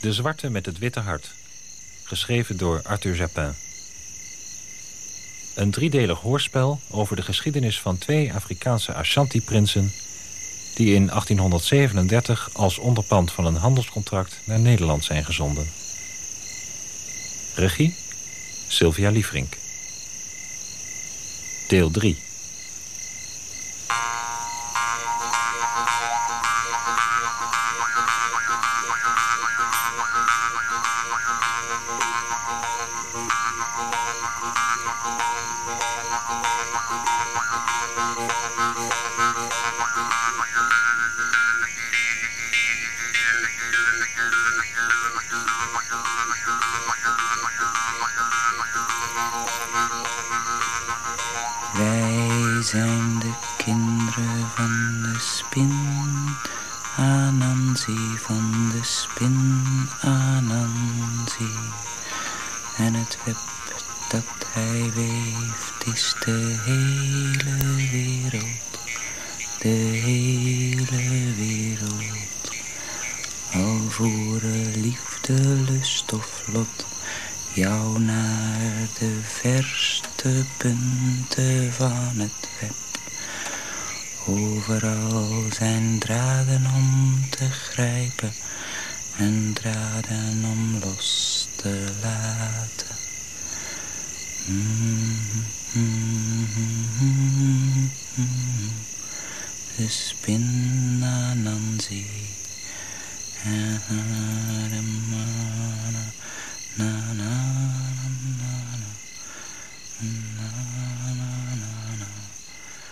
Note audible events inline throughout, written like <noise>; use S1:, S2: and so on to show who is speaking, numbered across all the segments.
S1: De Zwarte met het Witte Hart. Geschreven door Arthur Japin. Een driedelig hoorspel over de geschiedenis van twee Afrikaanse Ashanti-prinsen... die in 1837 als onderpand van een handelscontract naar Nederland zijn gezonden. Regie Sylvia Liefrink. Deel 3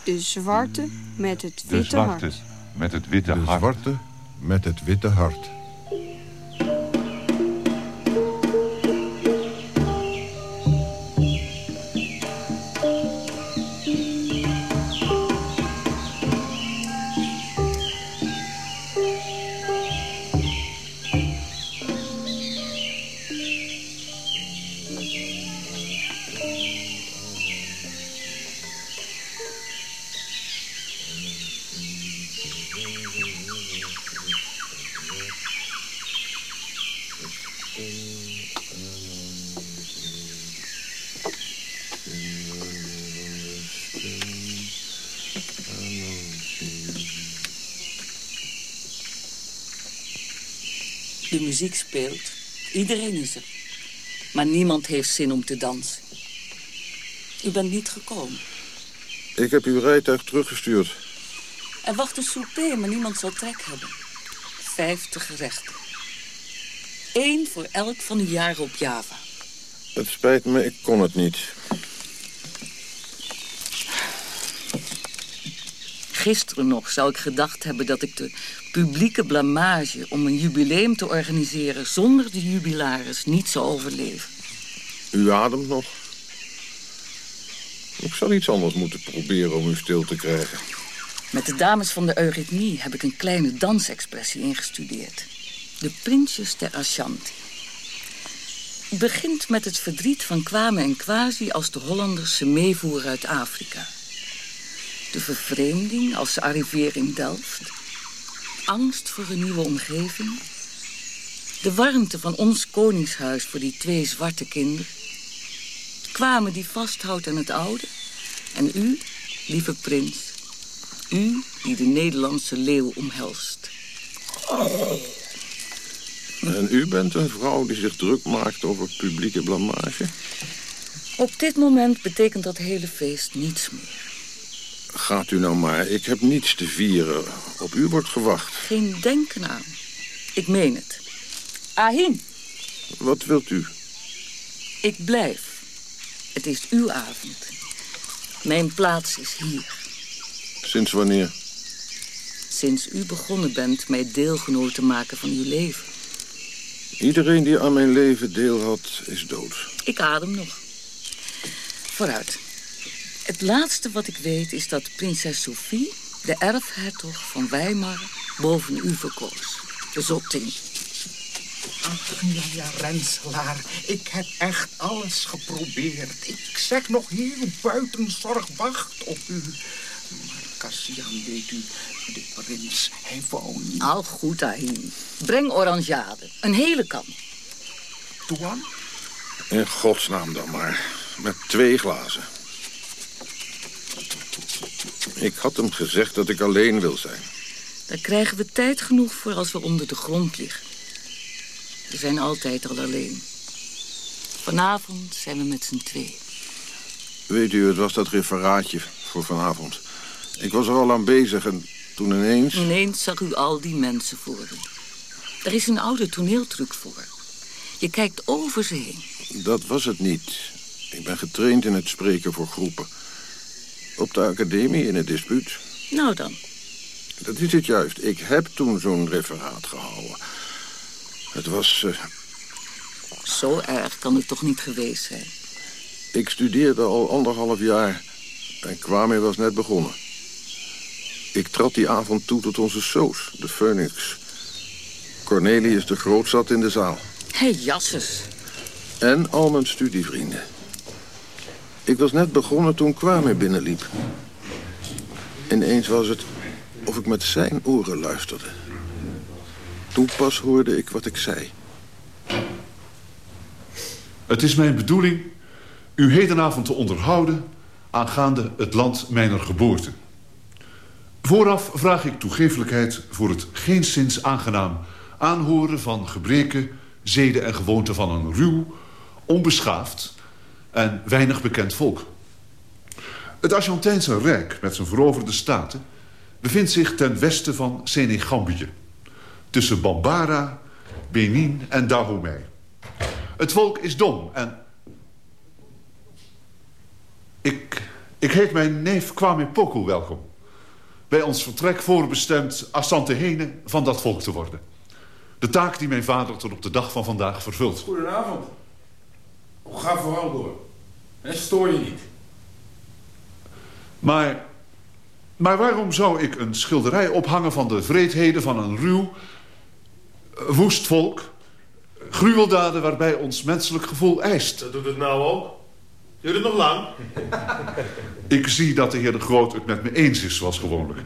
S2: De
S3: zwarte met het
S4: De
S3: witte
S4: zwarte
S3: hart.
S4: met het witte
S5: De
S4: hart.
S5: zwarte met het witte hart.
S6: Iedereen is er. Maar niemand heeft zin om te dansen. U bent niet gekomen.
S5: Ik heb uw rijtuig teruggestuurd.
S6: Er wacht een souper, maar niemand zal trek hebben. Vijftig gerechten. Eén voor elk van de jaren op Java.
S5: Het spijt me, ik kon het niet.
S6: Gisteren nog zou ik gedacht hebben dat ik de publieke blamage... om een jubileum te organiseren zonder de jubilaris niet zou overleven.
S5: U ademt nog. Ik zal iets anders moeten proberen om u stil te krijgen.
S6: Met de dames van de eurythmie heb ik een kleine dansexpressie ingestudeerd. De prinsjes der Ashanti. Het begint met het verdriet van Kwame en Kwasi als de Hollanders ze meevoeren uit Afrika. De vervreemding als ze arriveren in Delft. Angst voor een nieuwe omgeving. De warmte van ons koningshuis voor die twee zwarte kinderen. Kwame die vasthoudt aan het oude. En u, lieve prins, u die de Nederlandse leeuw omhelst.
S5: En u bent een vrouw die zich druk maakt over publieke blamage?
S6: Op dit moment betekent dat hele feest niets meer.
S5: Gaat u nou maar, ik heb niets te vieren. Op u wordt gewacht.
S6: Geen denken aan. Ik meen het. Ahin,
S5: Wat wilt u?
S6: ik blijf. Het is uw avond. Mijn plaats is hier.
S5: Sinds wanneer?
S6: Sinds u begonnen bent mij deelgenoot te maken van uw leven.
S5: Iedereen die aan mijn leven deel had, is dood.
S6: Ik adem nog. Vooruit. Het laatste wat ik weet is dat prinses Sophie, de erfhertog van Weimar, boven u verkoos. De zottin.
S7: Ach, ja, ja, Renselaar. Ik heb echt alles geprobeerd. Ik zeg nog heel buitenzorg wacht op u. Maar
S8: Kassian, weet u, de prins, hij wou niet.
S6: Al goed, Ahim. Breng orangeade. Een hele kan.
S8: Toean?
S5: In godsnaam dan maar. Met twee glazen. Ik had hem gezegd dat ik alleen wil zijn.
S6: Daar krijgen we tijd genoeg voor als we onder de grond liggen. We zijn altijd al alleen. Vanavond zijn we met z'n twee.
S5: Weet u, het was dat referaatje voor vanavond. Ik was er al aan bezig en toen ineens...
S6: Ineens zag u al die mensen voor u. Er is een oude toneeltruc voor. Je kijkt over ze heen.
S5: Dat was het niet. Ik ben getraind in het spreken voor groepen. Op de academie in het dispuut.
S6: Nou dan,
S5: Dat is het juist. Ik heb toen zo'n referaat gehouden. Het was... eh,
S6: zo erg kan het toch niet geweest zijn.
S5: ik studeerde al anderhalf jaar en Kwame was net begonnen. Ik trad die avond toe tot onze soos, de Phoenix. Cornelius de Groot zat in de zaal.
S6: Hé, hey, jasses.
S5: En al mijn studievrienden. Ik was net begonnen toen Kwame binnenliep. Ineens was het of ik met zijn oren luisterde. Toen pas hoorde ik wat ik zei.
S4: Het is mijn bedoeling u hedenavond te onderhouden aangaande het land mijner geboorte. Vooraf vraag ik toegeeflijkheid voor het geenszins aangenaam aanhoren van gebreken, zeden en gewoonten van een ruw, onbeschaafd en weinig bekend volk. Het Argentijnse Rijk met zijn veroverde staten bevindt zich ten westen van Senegambie, tussen Bambara, Benin en Dahomey. Het volk is dom en... Ik, ik heet mijn neef Kwame Poku welkom. Bij ons vertrek voorbestemd Assante Hene van dat volk te worden. De taak die mijn vader tot op de dag van vandaag vervult.
S9: Goedenavond. Ga vooral door. En stoor je niet.
S4: Maar, maar waarom zou ik een schilderij ophangen van de vreedheden van een ruw, eh, woest volk? Gruweldaden waarbij ons menselijk gevoel eist.
S9: Dat doet het nou ook. Duurt het nog lang? <laughs>
S4: Ik zie dat de heer de Groot het met me eens is, zoals gewoonlijk.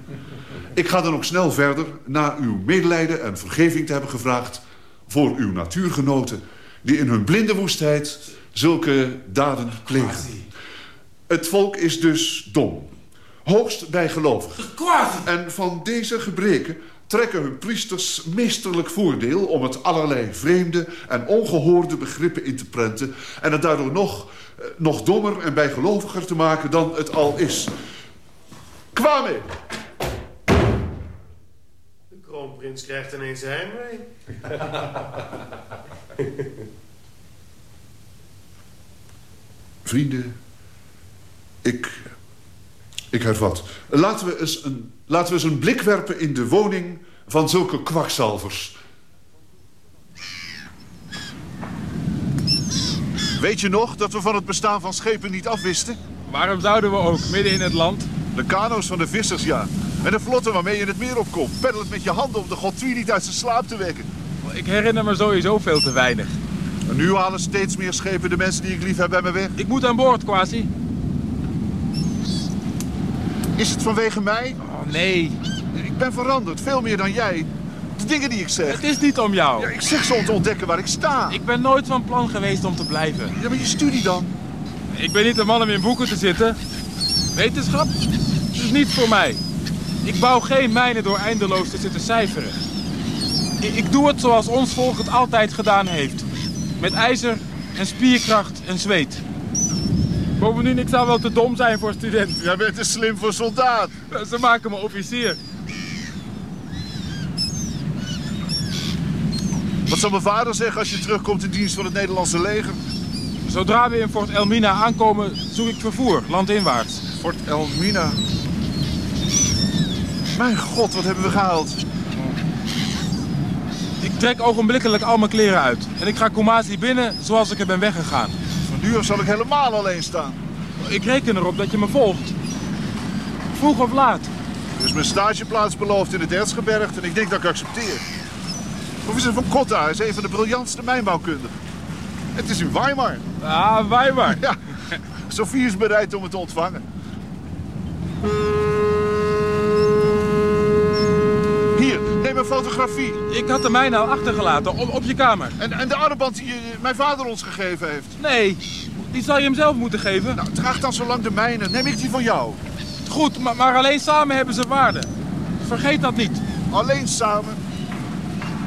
S4: Ik ga dan ook snel verder, na uw medelijden en vergeving te hebben gevraagd... voor uw natuurgenoten, die in hun blinde woestheid zulke daden plegen. Het volk is dus dom, hoogst bijgelovig.
S9: Quasi.
S4: En van deze gebreken trekken hun priesters meesterlijk voordeel... om het allerlei vreemde en ongehoorde begrippen in te prenten... en het daardoor nog, eh, nog dommer en bijgeloviger te maken dan het al is. Kwame!
S9: De kroonprins krijgt ineens heimwee. <laughs>
S4: Vrienden, ik, ik hervat. Laten we, eens een, laten we eens een blik werpen in de woning van zulke kwakzalvers. Weet je nog dat we van het bestaan van schepen niet afwisten?
S10: Waarom zouden we ook, midden in het land?
S4: De kano's van de vissers, ja. En de vlotten waarmee je het meer opkomt. Peddelend met je handen om de godtwie niet uit zijn slaap te wekken.
S10: Ik herinner me sowieso veel te weinig.
S4: En nu halen steeds meer schepen de mensen die ik lief heb bij me weg.
S10: Ik moet aan boord, Quasi.
S4: Is het vanwege mij?
S10: Oh, nee.
S4: Ik ben veranderd, veel meer dan jij. De dingen die ik zeg.
S10: Het is niet om jou.
S4: Ja, ik zeg zo om te ontdekken waar ik sta.
S10: Ik ben nooit van plan geweest om te blijven.
S4: Ja, maar je studie dan?
S10: Ik ben niet de man om in boeken te zitten. Wetenschap is niet voor mij. Ik bouw geen mijnen door eindeloos te zitten cijferen. Ik, ik doe het zoals ons volk het altijd gedaan heeft. Met ijzer en spierkracht en zweet. Bovendien, ik zou wel te dom zijn voor student.
S4: Jij bent te slim voor soldaat.
S10: Ze maken me officier.
S4: Wat zal mijn vader zeggen als je terugkomt in dienst van het Nederlandse leger?
S10: Zodra we in Fort Elmina aankomen, zoek ik vervoer, landinwaarts.
S4: Fort Elmina. Mijn god, wat hebben we gehaald?
S10: Ik trek ogenblikkelijk al mijn kleren uit. En ik ga Kumasi binnen zoals ik er ben weggegaan.
S4: Van nu af zal ik helemaal alleen staan.
S10: Ik reken erop dat je me volgt. Vroeg of laat.
S4: Er is mijn stageplaats beloofd in het Erzgebergte en ik denk dat ik accepteer. Professor van Kotta is een van de briljantste mijnbouwkundigen. Het is in Weimar.
S10: Ah, Weimar. <laughs>
S4: Ja, Sophie is bereid om het te ontvangen. Fotografie.
S10: Ik had de mijne al achtergelaten, op, op je kamer.
S4: En, en de armband die eh, mijn vader ons gegeven heeft.
S10: Nee, die zal je hem zelf moeten geven.
S4: Nou, draag dan zo lang de mijne. Neem ik die van jou.
S10: Goed, maar, maar alleen samen hebben ze waarde. Vergeet dat niet.
S4: Alleen samen.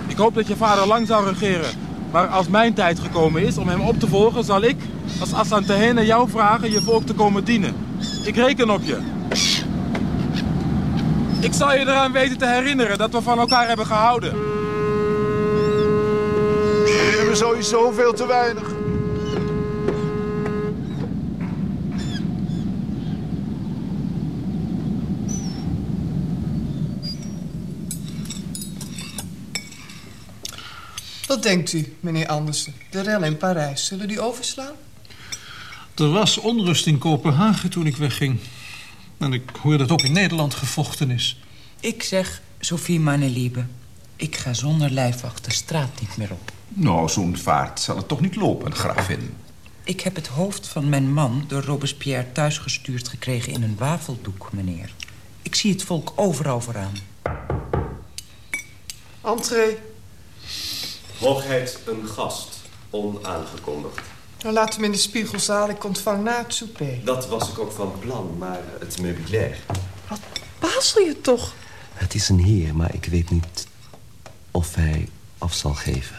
S10: Ik hoop dat je vader lang zal regeren. Maar als mijn tijd gekomen is om hem op te volgen, zal ik als Asantehene jou vragen je volk te komen dienen. Ik reken op je. Ik zal je eraan weten te herinneren dat we van elkaar hebben gehouden.
S4: We hebben sowieso veel te weinig.
S11: Wat denkt u, meneer Andersen? De rellen in Parijs, zullen die overslaan?
S12: Er was onrust in Kopenhagen toen ik wegging. En ik hoor dat ook in Nederland gevochten is.
S13: Ik zeg, Sophie Maneliebe, ik ga zonder lijfwacht de straat niet meer op.
S7: Nou, zo'n vaart zal het toch niet lopen, grafin?
S13: Ik heb het hoofd van mijn man door Robespierre thuisgestuurd gekregen in een wafeldoek, meneer. Ik zie het volk overal vooraan.
S11: Entree.
S14: Hoogheid, een gast, onaangekondigd.
S11: Nou, laat hem in de spiegelzaal. Ik ontvang na het souper.
S14: Dat was ik ook van plan, maar het meubilair.
S11: Bazel je toch?
S14: Het is een heer, maar ik weet niet of hij af zal geven.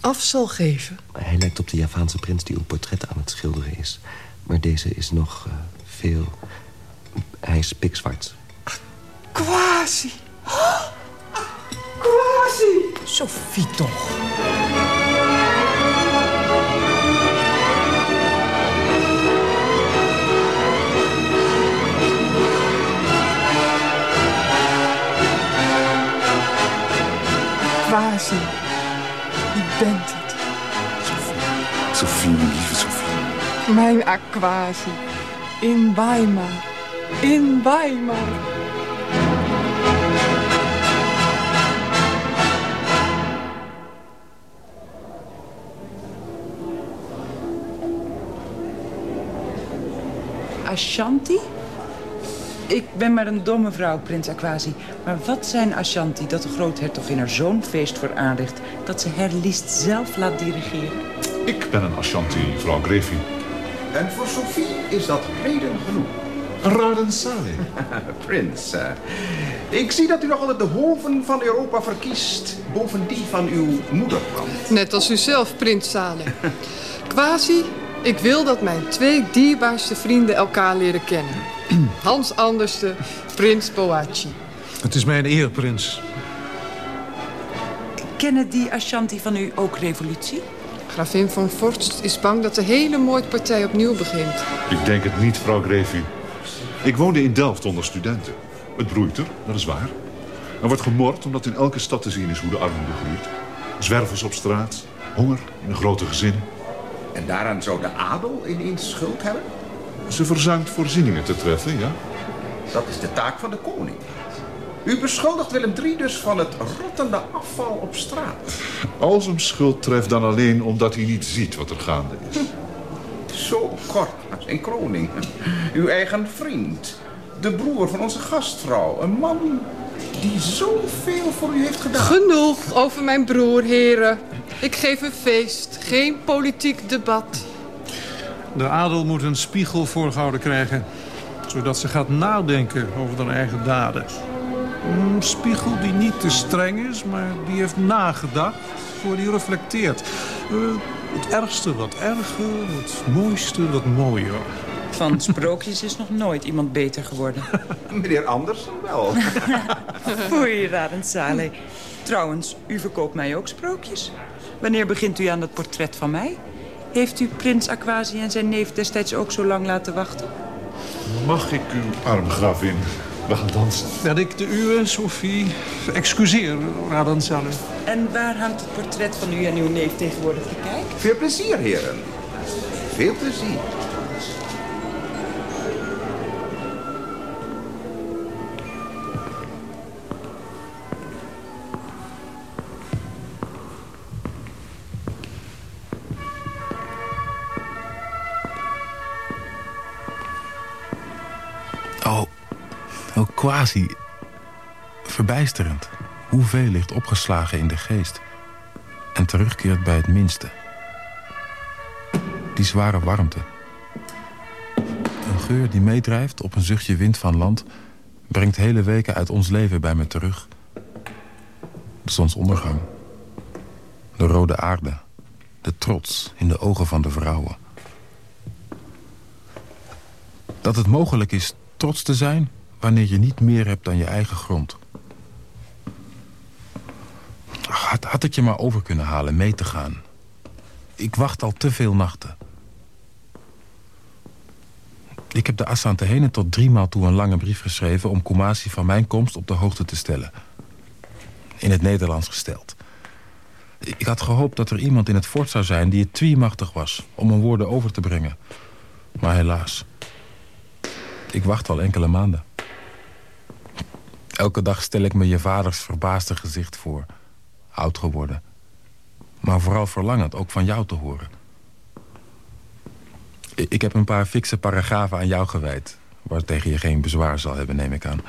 S11: Af zal geven?
S14: Hij lijkt op de Javaanse prins die een portret aan het schilderen is. Maar deze is nog eh, veel... Hij is pikzwart.
S11: Quasi. Quasi. <gasps>
S13: Sophie toch.
S11: Quasi. Je bent het.
S4: Sophie, mijn lieve Sophie.
S11: Mijn aquasi. In Weimar. In Weimar.
S13: Ashanti? Ik ben maar een domme vrouw, prins Aquasi. Maar wat zijn Ashanti dat de groothertogin er zo'n feest voor aanricht... dat ze Herliest zelf laat dirigeren?
S4: Ik ben een Ashanti, vrouw Grefi.
S7: En voor Sophie is dat reden genoeg.
S4: Raden Saleh. <laughs>
S7: Prins, eh, ik zie dat u nog altijd de hoven van Europa verkiest... boven die van uw moederland.
S11: Net als u zelf, prins Saleh. Quasi, ik wil dat mijn twee dierbaarste vrienden elkaar leren kennen. Hans Anderste, prins Boachi.
S12: Het is mijn eer, prins.
S13: Kennen die Ashanti van u ook revolutie?
S11: Gravin van Forst is bang dat de hele moordpartij opnieuw begint.
S4: Ik denk het niet, vrouw Grefi. Ik woonde in Delft onder studenten. Het broeit er, dat is waar. Er wordt gemord omdat in elke stad te zien is hoe de armoede groeit. Zwervers op straat, honger in een grote gezinnen.
S7: En daaraan zou de adel ineens schuld hebben?
S4: Ze verzuimt voorzieningen te treffen, ja.
S7: Dat is de taak van de koning. U beschuldigt Willem III dus van het rottende afval op straat.
S4: Als hem schuld treft dan alleen omdat hij niet ziet wat er gaande is.
S7: Zo kort als een kroning. Uw eigen vriend. De broer van onze gastvrouw. Een man die zoveel voor u heeft gedaan.
S11: Genoeg over mijn broer, heren. Ik geef een feest, geen politiek debat.
S12: De adel moet een spiegel voorgehouden krijgen. Zodat ze gaat nadenken over haar eigen daden. Een spiegel die niet te streng is, maar die heeft nagedacht voor die reflecteert. Eh, het ergste wat erger, het mooiste wat mooier.
S13: Van sprookjes is nog nooit iemand beter geworden. <laughs>
S7: Meneer Andersen wel. <laughs>
S13: Foei, Radend Saleh. Trouwens, u verkoopt mij ook sprookjes. Wanneer begint u aan het portret van mij? Heeft u prins Aquasi en zijn neef destijds ook zo lang laten wachten?
S4: Mag ik uw arm, gravin? We gaan dansen.
S12: Ben ik de uwe, Sophie? Excuseer, Radan Saleh.
S13: En waar hangt het portret van u en uw neef tegenwoordig te kijken?
S7: Veel plezier, heren. Veel plezier.
S15: Quasi. Verbijsterend. Hoeveel ligt opgeslagen in de geest. En terugkeert bij het minste. Die zware warmte. Een geur die meedrijft op een zuchtje wind van land... brengt hele weken uit ons leven bij me terug. De zonsondergang. De rode aarde. De trots in de ogen van de vrouwen. Dat het mogelijk is trots te zijn wanneer je niet meer hebt dan je eigen grond. Had, had ik je maar over kunnen halen mee te gaan. Ik wacht al te veel nachten. Ik heb de Assante Henen tot driemaal toe een lange brief geschreven... om Kumasi van mijn komst op de hoogte te stellen. In het Nederlands gesteld. Ik had gehoopt dat er iemand in het fort zou zijn die het tweemachtig was... om mijn woorden over te brengen. Maar helaas. Ik wacht al enkele maanden. Elke dag stel ik me je vaders verbaasde gezicht voor. Oud geworden. Maar vooral verlangend ook van jou te horen. Ik heb een paar fikse paragrafen aan jou gewijd... waar tegen je geen bezwaar zal hebben, neem ik aan.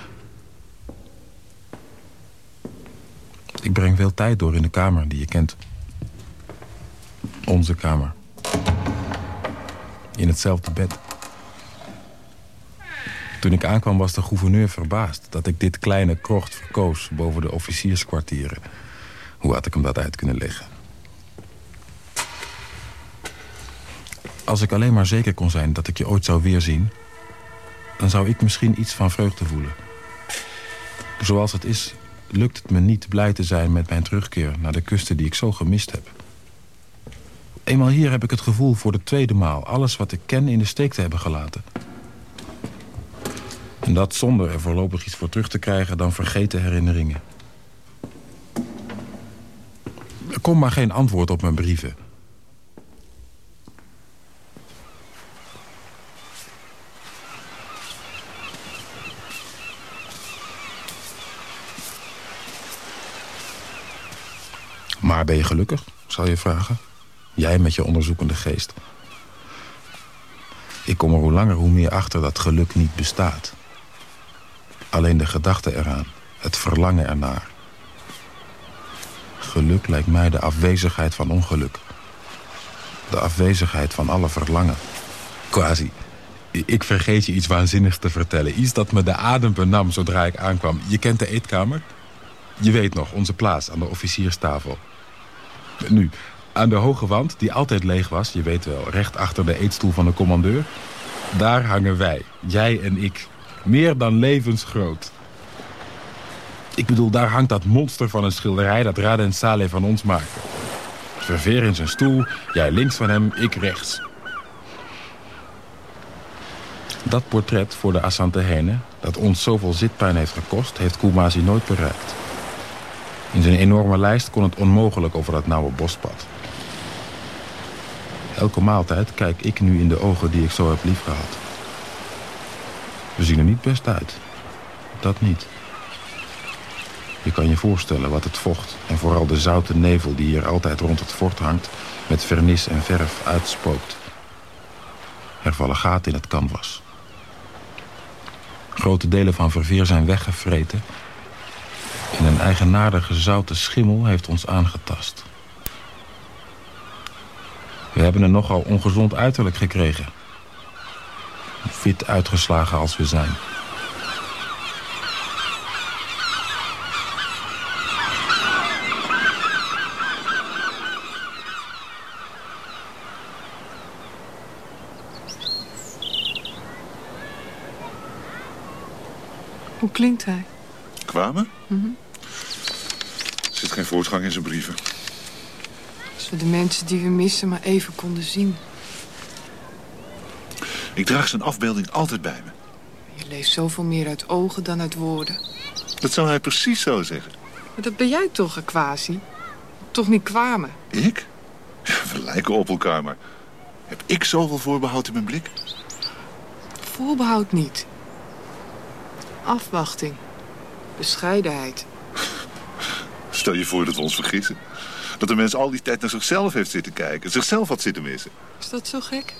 S15: Ik breng veel tijd door in de kamer die je kent. Onze kamer. In hetzelfde bed. Toen ik aankwam was de gouverneur verbaasd... dat ik dit kleine krocht verkoos boven de officierskwartieren. Hoe had ik hem dat uit kunnen leggen? Als ik alleen maar zeker kon zijn dat ik je ooit zou weerzien... dan zou ik misschien iets van vreugde voelen. Zoals het is, lukt het me niet blij te zijn met mijn terugkeer... naar de kusten die ik zo gemist heb. Eenmaal hier heb ik het gevoel voor de tweede maal... alles wat ik ken in de steek te hebben gelaten... En dat zonder er voorlopig iets voor terug te krijgen dan vergeten herinneringen. Er komt maar geen antwoord op mijn brieven. Maar ben je gelukkig, zal je vragen? Jij met je onderzoekende geest. Ik kom er hoe langer hoe meer achter dat geluk niet bestaat. Alleen de gedachte eraan, het verlangen ernaar. Geluk lijkt mij de afwezigheid van ongeluk. De afwezigheid van alle verlangen. Quasi. Ik vergeet je iets waanzinnigs te vertellen. Iets dat me de adem benam zodra ik aankwam. Je kent de eetkamer? Je weet nog, onze plaats aan de officierstafel. Nu, aan de hoge wand, die altijd leeg was... je weet wel, recht achter de eetstoel van de commandeur... daar hangen wij, jij en ik, meer dan levensgroot. Ik bedoel, daar hangt dat monster van een schilderij... dat Raden Saleh van ons maakte. Verveer in zijn stoel, jij links van hem, ik rechts. Dat portret voor de Asante Hene, dat ons zoveel zitpijn heeft gekost... heeft Kumasi nooit bereikt. In zijn enorme lijst kon het onmogelijk over dat nauwe bospad. Elke maaltijd kijk ik nu in de ogen die ik zo heb liefgehad. We zien er niet best uit. Dat niet. Je kan je voorstellen wat het vocht en vooral de zoute nevel die hier altijd rond het fort hangt... met vernis en verf uitspookt. Er vallen gaten in het canvas. Grote delen van verveer zijn weggevreten... en een eigenaardige zoute schimmel heeft ons aangetast. We hebben een nogal ongezond uiterlijk gekregen fit uitgeslagen als we zijn.
S11: Hoe klinkt hij?
S4: Kwamen?
S11: Mm
S4: Er zit geen voortgang in zijn brieven.
S11: Als we de mensen die we missen maar even konden zien.
S4: Ik draag zijn afbeelding altijd bij me.
S11: Je leest zoveel meer uit ogen dan uit woorden.
S4: Dat zou hij precies zo zeggen.
S11: Maar dat ben jij toch, Aquasi? Toch niet kwamen?
S4: Ik? <laughs> We lijken op elkaar, maar... Heb ik zoveel voorbehoud in mijn blik?
S11: Voorbehoud niet. Afwachting. Bescheidenheid. <laughs>
S4: Stel je voor dat we ons vergissen. Dat de mens al die tijd naar zichzelf heeft zitten kijken. Zichzelf had zitten missen.
S11: Is dat zo gek?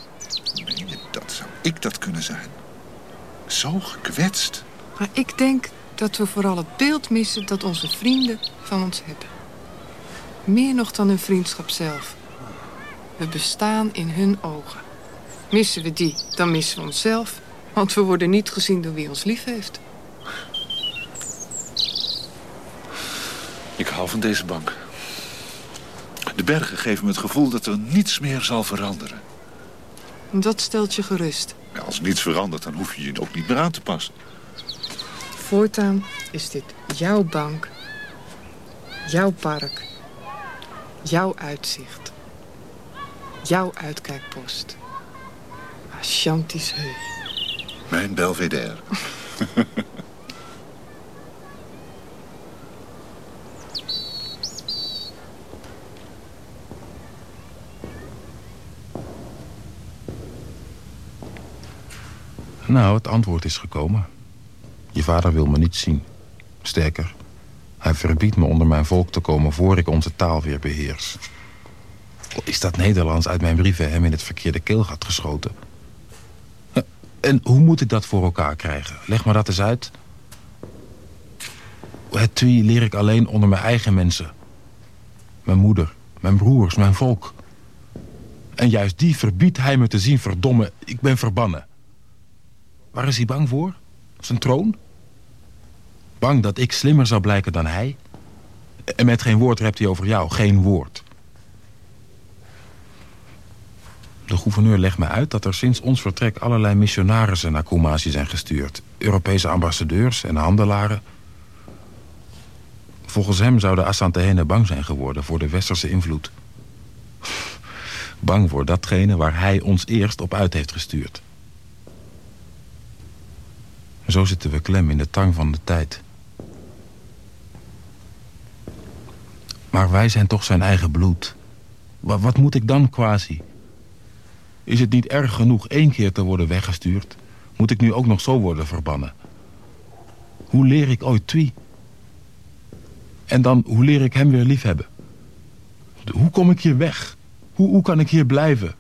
S4: Zou ik dat kunnen zijn? Zo gekwetst.
S11: Maar ik denk dat we vooral het beeld missen dat onze vrienden van ons hebben. Meer nog dan hun vriendschap zelf. We bestaan in hun ogen. Missen we die, dan missen we onszelf. Want we worden niet gezien door wie ons lief heeft.
S4: Ik hou van deze bank. De bergen geven me het gevoel dat er niets meer zal veranderen.
S11: Dat stelt je gerust.
S4: Ja, als niets verandert, dan hoef je je ook niet meer aan te passen.
S11: Voortaan is dit jouw bank, jouw park, jouw uitzicht, jouw uitkijkpost. Ashanti's Heu.
S4: Mijn Belvedere. <laughs>
S15: Nou, het antwoord is gekomen. Je vader wil me niet zien. Sterker, hij verbiedt me onder mijn volk te komen... voor ik onze taal weer beheers. Is dat Nederlands uit mijn brieven hem in het verkeerde keelgat geschoten? En hoe moet ik dat voor elkaar krijgen? Leg me dat eens uit. Het twee leer ik alleen onder mijn eigen mensen. Mijn moeder, mijn broers, mijn volk. En juist die verbiedt hij me te zien, verdomme. Ik ben verbannen. Waar is hij bang voor? Zijn troon? Bang dat ik slimmer zou blijken dan hij? En met geen woord rept hij over jou, geen woord. De gouverneur legt me uit dat er sinds ons vertrek allerlei missionarissen naar Kumasi zijn gestuurd. Europese ambassadeurs en handelaren. Volgens hem zouden Asantehene bang zijn geworden voor de westerse invloed. Bang voor datgene waar hij ons eerst op uit heeft gestuurd. Zo zitten we klem in de tang van de tijd. Maar wij zijn toch zijn eigen bloed. Wat, wat moet ik dan, quasi? Is het niet erg genoeg één keer te worden weggestuurd? Moet ik nu ook nog zo worden verbannen? Hoe leer ik ooit Twi? En dan, hoe leer ik hem weer liefhebben? Hoe kom ik hier weg? Hoe, hoe kan ik hier blijven?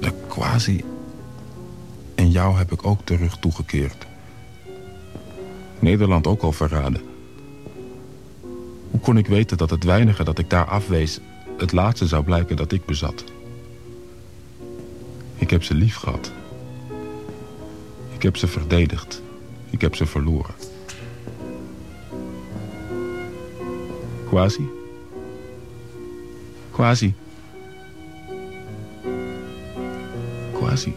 S15: De quasi en jou heb ik ook de rug toegekeerd. Nederland ook al verraden. Hoe kon ik weten dat het weinige dat ik daar afwees... het laatste zou blijken dat ik bezat? Ik heb ze lief gehad. Ik heb ze verdedigd. Ik heb ze verloren. Quasi? Quasi? Quasi?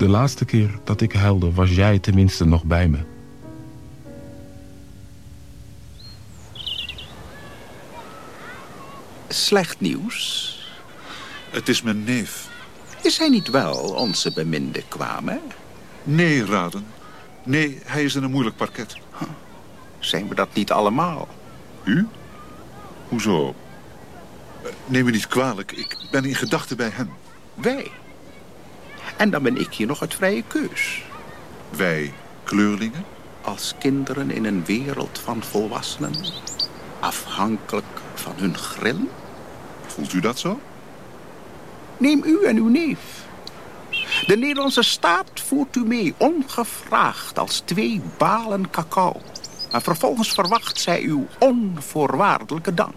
S15: De laatste keer dat ik huilde was jij tenminste nog bij me.
S7: Slecht nieuws.
S4: Het is mijn neef.
S7: Is hij niet wel onze beminde kwamen?
S4: Nee, Raden. Nee, hij is in een moeilijk parket.
S7: Zijn we dat niet allemaal?
S4: U? Hoezo? Neem me niet kwalijk, ik ben in gedachten bij hem.
S7: Wij? En dan ben ik hier nog uit vrije keus.
S4: Wij, kleurlingen?
S7: Als kinderen in een wereld van volwassenen. Afhankelijk van hun grillen.
S4: Voelt u dat zo?
S7: Neem u en uw neef. De Nederlandse staat voert u mee, ongevraagd, als twee balen cacao. Maar vervolgens verwacht zij uw onvoorwaardelijke dank.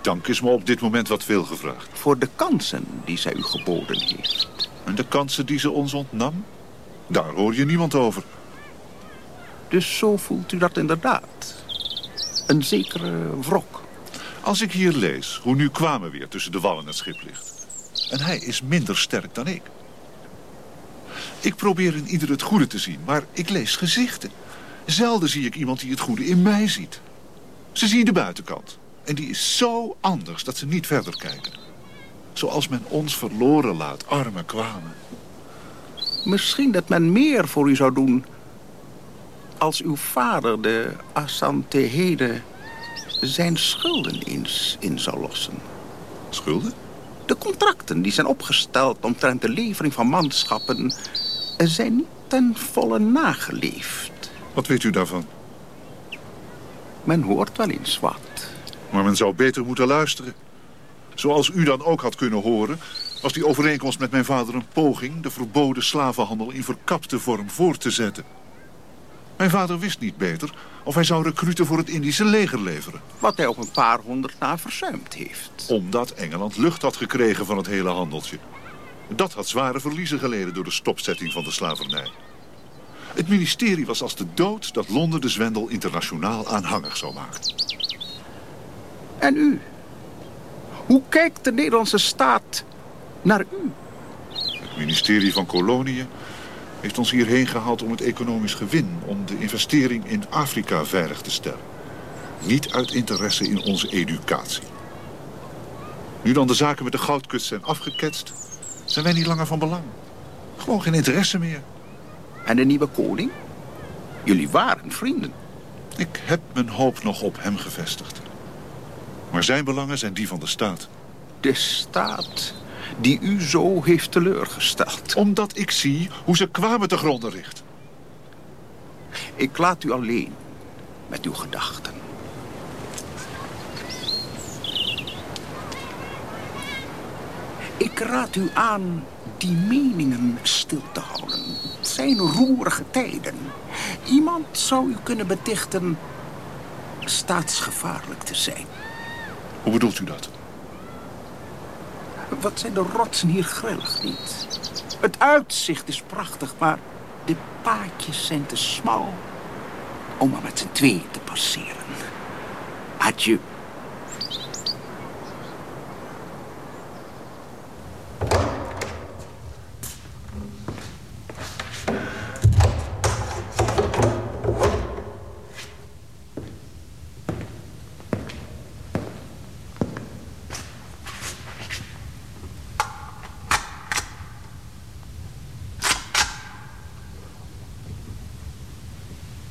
S4: Dank is me op dit moment wat veel gevraagd.
S7: Voor de kansen die zij u geboden heeft.
S4: En de kansen die ze ons ontnam? Daar hoor je niemand over.
S7: Dus zo voelt u dat inderdaad. Een zekere wrok.
S4: Als ik hier lees hoe nu kwamen weer tussen de wal en het schip ligt. En hij is minder sterk dan ik. Ik probeer in ieder het goede te zien, maar ik lees gezichten. Zelden zie ik iemand die het goede in mij ziet. Ze zien de buitenkant. En die is zo anders dat ze niet verder kijken. Zoals men ons verloren laat, arme kwamen.
S7: Misschien dat men meer voor u zou doen... als uw vader, de Asantehede, zijn schulden eens in zou lossen.
S4: Schulden?
S7: De contracten die zijn opgesteld omtrent de levering van manschappen... zijn niet ten volle nageleefd.
S4: Wat weet u daarvan?
S7: Men hoort wel eens wat.
S4: Maar men zou beter moeten luisteren. Zoals u dan ook had kunnen horen... was die overeenkomst met mijn vader een poging... de verboden slavenhandel in verkapte vorm voor te zetten. Mijn vader wist niet beter of hij zou recruten voor het Indische leger leveren.
S7: Wat hij op een paar honderd na verzuimd heeft.
S4: Omdat Engeland lucht had gekregen van het hele handeltje. Dat had zware verliezen geleden door de stopzetting van de slavernij. Het ministerie was als de dood dat Londen de zwendel internationaal aanhangig zou maken.
S7: En u? Hoe kijkt de Nederlandse staat naar u?
S4: Het ministerie van Koloniën heeft ons hierheen gehaald om het economisch gewin... om de investering in Afrika veilig te stellen. Niet uit interesse in onze educatie. Nu dan de zaken met de goudkust zijn afgeketst... zijn wij niet langer van belang. Gewoon geen interesse meer.
S7: En de nieuwe koning? Jullie waren vrienden.
S4: Ik heb mijn hoop nog op hem gevestigd. Maar zijn belangen zijn die van de staat.
S7: De staat die u zo heeft teleurgesteld.
S4: Omdat ik zie hoe ze kwamen te gronden richt.
S7: Ik laat u alleen met uw gedachten. Ik raad u aan die meningen stil te houden. Het zijn roerige tijden. Iemand zou u kunnen betichten staatsgevaarlijk te zijn.
S4: Hoe bedoelt u dat?
S7: Wat zijn de rotsen hier grillig niet? Het uitzicht is prachtig, maar de paadjes zijn te smal om er met z'n tweeën te passeren. Adieu.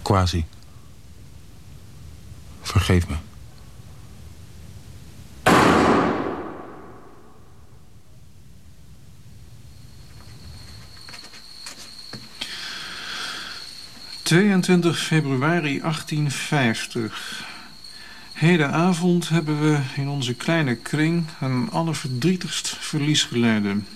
S15: Quasi. Vergeef me.
S12: ...22 februari 1850. Hedenavond hebben we in onze kleine kring... een allerverdrietigst verlies geleden...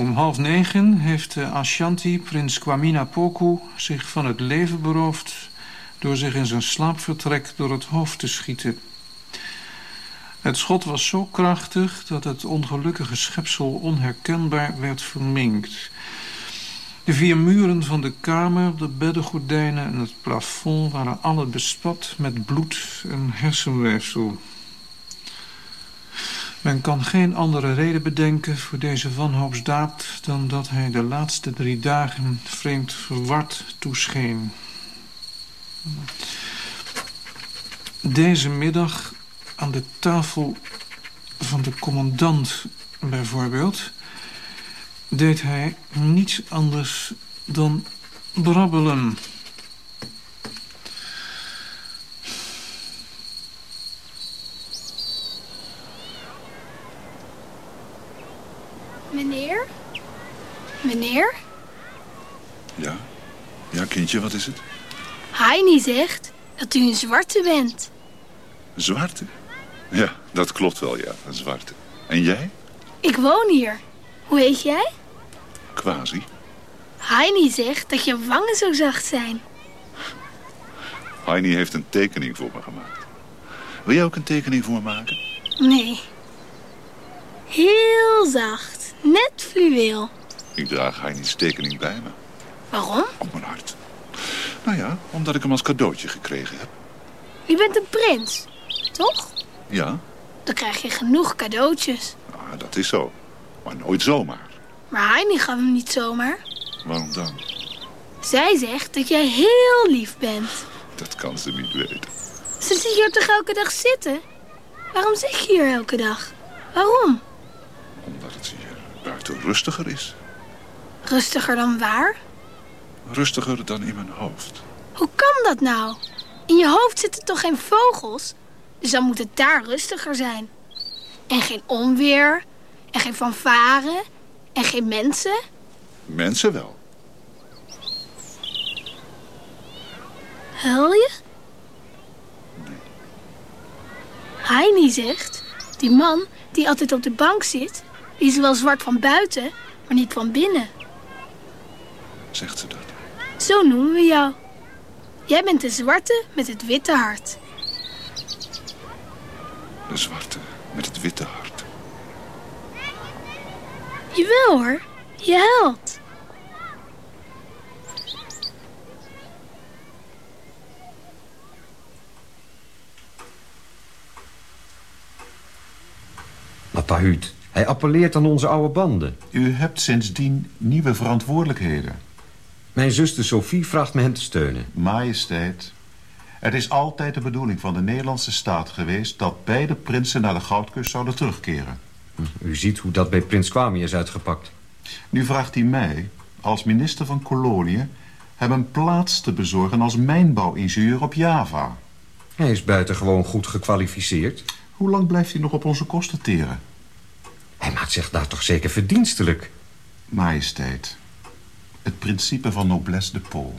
S12: Om half negen heeft de Ashanti, prins Kwamina Poku, zich van het leven beroofd... door zich in zijn slaapvertrek door het hoofd te schieten. Het schot was zo krachtig dat het ongelukkige schepsel onherkenbaar werd verminkt. De vier muren van de kamer, de beddengordijnen en het plafond... waren alle bespat met bloed en hersenweefsel... Men kan geen andere reden bedenken voor deze wanhoopsdaad... dan dat hij de laatste drie dagen vreemd verward toescheen. Deze middag aan de tafel van de commandant bijvoorbeeld... deed hij niets anders dan brabbelen...
S16: Meneer? Meneer?
S4: Ja? Ja, kindje, wat is het?
S16: Heini zegt dat u een zwarte bent.
S4: Een zwarte? Ja, dat klopt wel, ja, een zwarte. En jij?
S16: Ik woon hier. Hoe heet jij?
S4: Quasi.
S16: Heini zegt dat je wangen zo zacht zijn.
S4: Heini heeft een tekening voor me gemaakt. Wil jij ook een tekening voor me maken?
S16: Nee. Heel zacht. Net fluweel.
S4: Ik draag Heini's tekening bij me.
S16: Waarom?
S4: Op mijn hart. Nou ja, omdat ik hem als cadeautje gekregen heb.
S16: Je bent een prins, toch?
S4: Ja,
S16: Dan krijg je genoeg cadeautjes.
S4: nou, dat is zo. Maar nooit zomaar.
S16: Maar Heini gaf hem niet zomaar.
S4: Waarom dan?
S16: Zij zegt dat jij heel lief bent.
S4: Dat kan ze niet weten.
S16: Ze ziet hier toch elke dag zitten? Waarom zit je hier elke dag? Waarom?
S4: Omdat het hier buiten rustiger is.
S16: Rustiger dan waar?
S4: Rustiger dan in mijn hoofd.
S16: Hoe kan dat nou? In je hoofd zitten toch geen vogels? Dus dan moet het daar rustiger zijn. En geen onweer, en geen fanfare, en geen mensen.
S4: Mensen wel.
S16: Huil je? Heini zegt, die man die altijd op de bank zit... Die is wel zwart van buiten, maar niet van binnen.
S4: Zegt ze dat?
S16: Zo noemen we jou. Jij bent de zwarte met het witte hart.
S4: De zwarte met het witte hart.
S16: Jawel hoor, je held.
S17: Maar hij appelleert aan onze oude banden.
S18: U hebt sindsdien nieuwe verantwoordelijkheden.
S17: Mijn zuster Sophie vraagt me hem te steunen.
S18: Majesteit, het is altijd de bedoeling van de Nederlandse staat geweest... dat beide prinsen naar de Goudkust zouden terugkeren.
S17: U ziet hoe dat bij prins Kwame is uitgepakt.
S18: Nu vraagt hij mij, als minister van Koloniën... hem een plaats te bezorgen als mijnbouwingenieur op Java.
S17: Hij is buitengewoon goed gekwalificeerd.
S18: Hoe lang blijft hij nog op onze kosten teren?
S17: Hij maakt zich daar toch zeker verdienstelijk?
S18: Majesteit, het principe van noblesse de peau.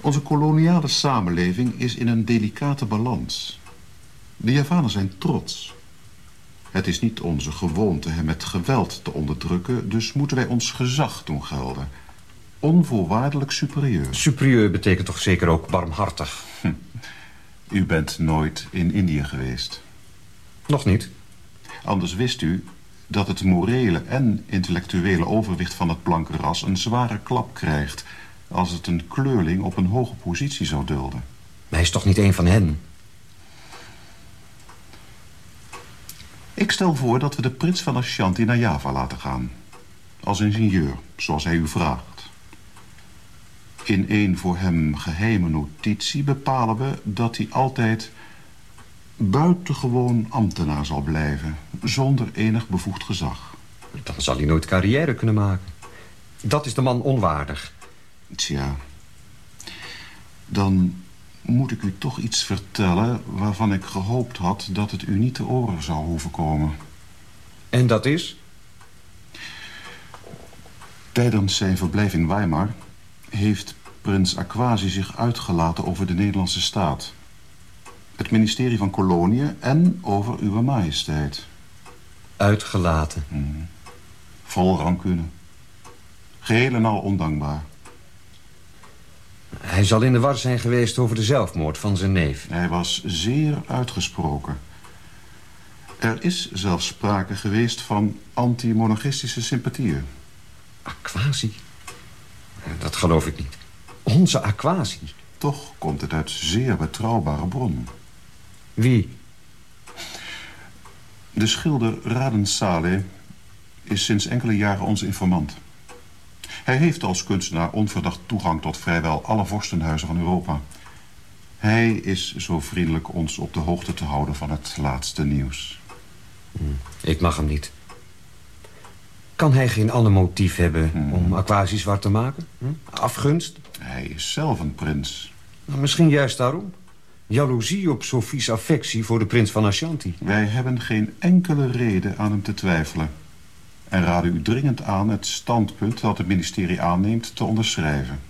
S18: Onze koloniale samenleving is in een delicate balans. De Javanen zijn trots. Het is niet onze gewoonte hem met geweld te onderdrukken... dus moeten wij ons gezag doen gelden. Onvoorwaardelijk superieur.
S17: Superieur betekent toch zeker ook barmhartig?
S18: Hm. U bent nooit in Indië geweest.
S17: Nog niet.
S18: Anders wist u dat het morele en intellectuele overwicht van het blanke ras... een zware klap krijgt als het een kleurling op een hoge positie zou dulden.
S17: Maar hij is toch niet een van hen?
S18: Ik stel voor dat we de prins van Ashanti naar Java laten gaan. Als ingenieur, zoals hij u vraagt. In een voor hem geheime notitie bepalen we dat hij altijd buitengewoon ambtenaar zal blijven, zonder enig bevoegd gezag.
S17: Dan zal hij nooit carrière kunnen maken. Dat is de man onwaardig.
S18: Tja, dan moet ik u toch iets vertellen waarvan ik gehoopt had dat het u niet te oren zou hoeven komen.
S17: En dat is?
S18: Tijdens zijn verblijf in Weimar heeft prins Aquasi zich uitgelaten over de Nederlandse staat. Het ministerie van Koloniën en over uw majesteit.
S17: Uitgelaten?
S18: Hmm. Vol rancune. Geheel en al ondankbaar.
S17: Hij zal in de war zijn geweest over de zelfmoord van zijn neef.
S18: Hij was zeer uitgesproken. Er is zelfs sprake geweest van anti-monarchistische sympathieën.
S17: Aquasi? Dat geloof ik niet. Onze Aquasi?
S18: Toch komt het uit zeer betrouwbare bronnen.
S17: Wie?
S18: De schilder Raden Saleh is sinds enkele jaren onze informant. Hij heeft als kunstenaar onverdacht toegang tot vrijwel alle vorstenhuizen van Europa. Hij is zo vriendelijk ons op de hoogte te houden van het laatste nieuws.
S17: Ik mag hem niet. Kan hij geen ander motief hebben
S18: Hmm.
S17: om Aquasi zwart te maken? Hm? Afgunst?
S18: Hij is zelf een prins.
S17: Nou, misschien juist daarom. Jaloezie op Sophie's affectie voor de prins van Ashanti.
S18: Wij hebben geen enkele reden aan hem te twijfelen. En raden u dringend aan het standpunt dat het ministerie aanneemt te onderschrijven.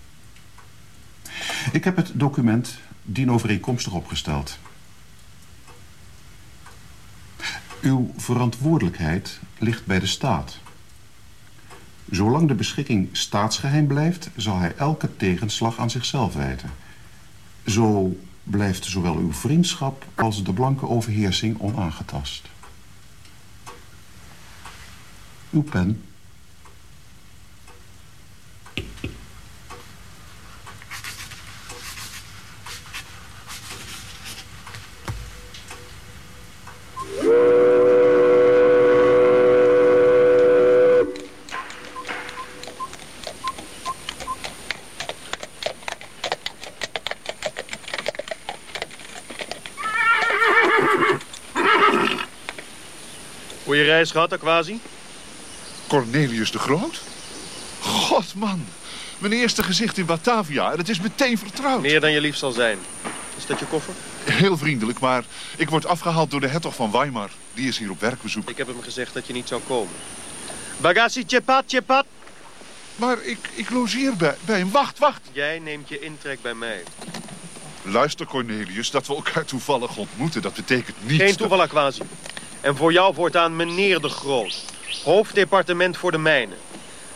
S18: Ik heb het document dienovereenkomstig opgesteld. Uw verantwoordelijkheid ligt bij de staat. Zolang de beschikking staatsgeheim blijft... zal hij elke tegenslag aan zichzelf wijten. Zo blijft zowel uw vriendschap als de blanke overheersing onaangetast. Uw pen.
S19: Reis gehad, Aquasi?
S4: Cornelius de Groot? God, man. Mijn eerste gezicht in Batavia en het is meteen vertrouwd.
S19: Meer dan je lief zal zijn. Is dat je koffer?
S4: Heel vriendelijk, maar ik word afgehaald door de hertog van Weimar. Die is hier op werkbezoek.
S19: Ik heb hem gezegd dat je niet zou komen. Bagasi, tjepat, tjepat.
S4: Maar ik, ik logeer bij, bij hem. Wacht, wacht.
S19: Jij neemt je intrek bij mij.
S4: Luister, Cornelius, dat we elkaar toevallig ontmoeten, dat betekent niet...
S19: Geen toeval, Aquasi. En voor jou voortaan meneer de Groot. Hoofddepartement voor de mijnen.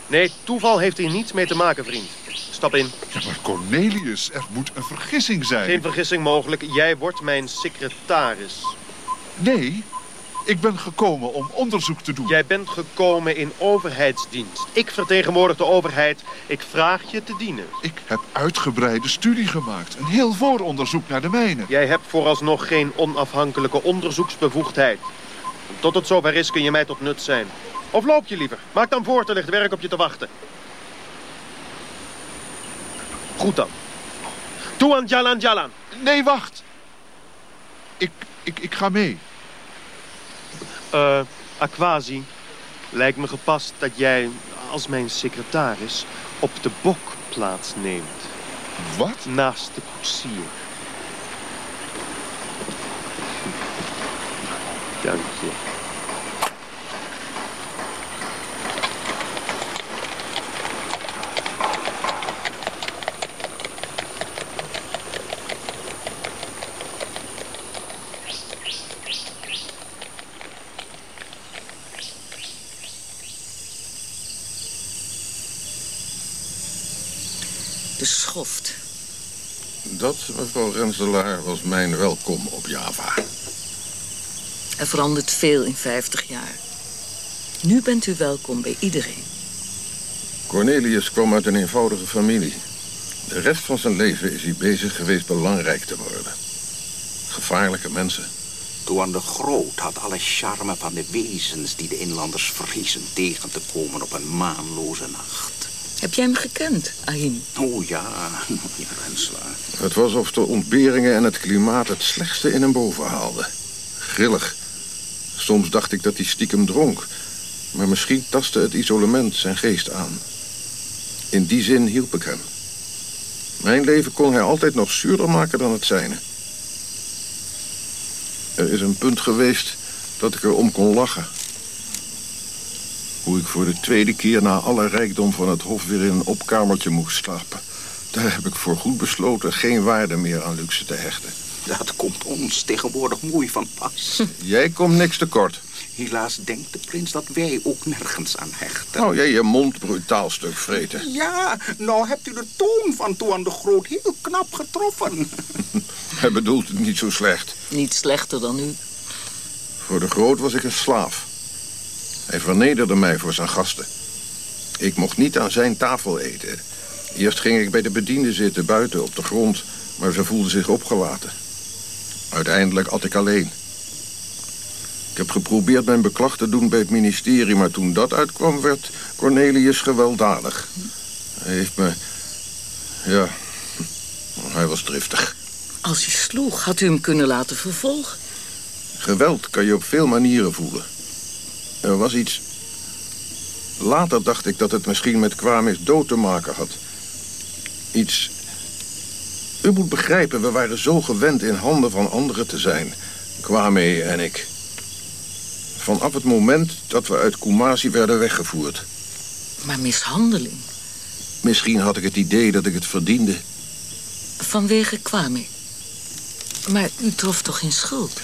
S19: Nee, toeval heeft hier niets mee te maken, vriend. Stap in.
S4: Ja, maar Cornelius, er moet een vergissing zijn.
S19: Geen vergissing mogelijk. Jij wordt mijn secretaris.
S4: Nee, ik ben gekomen om onderzoek te doen.
S19: Jij bent gekomen in overheidsdienst. Ik vertegenwoordig de overheid. Ik vraag je te dienen.
S4: Ik heb uitgebreide studie gemaakt. Een heel vooronderzoek naar de mijnen.
S19: Jij hebt vooralsnog geen onafhankelijke onderzoeksbevoegdheid. Tot het zover is kun je mij tot nut zijn. Of loop je liever? Maak dan voort, er ligt werk op je te wachten. Goed dan. Tuan Jalan Jalan.
S4: Nee, wacht. Ik, ik, ik ga mee.
S19: Eh, Aquasi, lijkt me gepast dat jij als mijn secretaris op de bok plaatsneemt.
S4: Wat?
S19: Naast de koetsier. Dank je.
S6: De schoft.
S5: Dat, mevrouw Renselaar, was mijn welkom op Java.
S6: Er verandert veel in 50 jaar. Nu bent u welkom bij iedereen.
S5: Cornelius kwam uit een eenvoudige familie. De rest van zijn leven is hij bezig geweest belangrijk te worden. Gevaarlijke mensen.
S7: Toan de Groot had alle charme van de wezens die de inlanders vriezen tegen te komen op een maanloze nacht.
S6: Heb jij hem gekend, Ahim?
S7: Oh ja, <laughs> ja, Renselaar.
S5: Het was of de ontberingen en het klimaat het slechtste in hem boven haalden. Grillig. Soms dacht ik dat hij stiekem dronk. Maar misschien tastte het isolement zijn geest aan. In die zin hielp ik hem. Mijn leven kon hij altijd nog zuurder maken dan het zijne. Er is een punt geweest dat ik er om kon lachen. Hoe ik voor de tweede keer na alle rijkdom van het hof weer in een opkamertje moest slapen. Daar heb ik voor goed besloten geen waarde meer aan luxe te hechten.
S7: Dat komt ons tegenwoordig mooi van pas.
S5: Jij komt niks tekort.
S7: Helaas denkt de prins dat wij ook nergens aan hechten.
S5: Nou, jij je mond brutaal stuk vreten.
S7: Ja, nou hebt u de toon van Toan de Groot heel knap getroffen. <laughs>
S5: Hij bedoelt het niet zo slecht.
S6: Niet slechter dan u.
S5: Voor de Groot was ik een slaaf. Hij vernederde mij voor zijn gasten. Ik mocht niet aan zijn tafel eten. Eerst ging ik bij de bedienden zitten buiten op de grond, maar ze voelden zich opgelaten. Uiteindelijk at ik alleen. Ik heb geprobeerd mijn beklag te doen bij het ministerie, maar toen dat uitkwam werd Cornelius gewelddadig. Hij heeft me... Ja, hij was driftig.
S6: Als hij sloeg, had u hem kunnen laten vervolgen.
S5: Geweld kan je op veel manieren voelen. Er was iets... Later dacht ik dat het misschien met Kwamis dood te maken had. Iets... U moet begrijpen, we waren zo gewend in handen van anderen te zijn. Kwame en ik. Vanaf het moment dat we uit Kumasi werden weggevoerd.
S6: Maar mishandeling?
S5: Misschien had ik het idee dat ik het verdiende.
S6: Vanwege Kwame. Maar u trof toch geen schuld?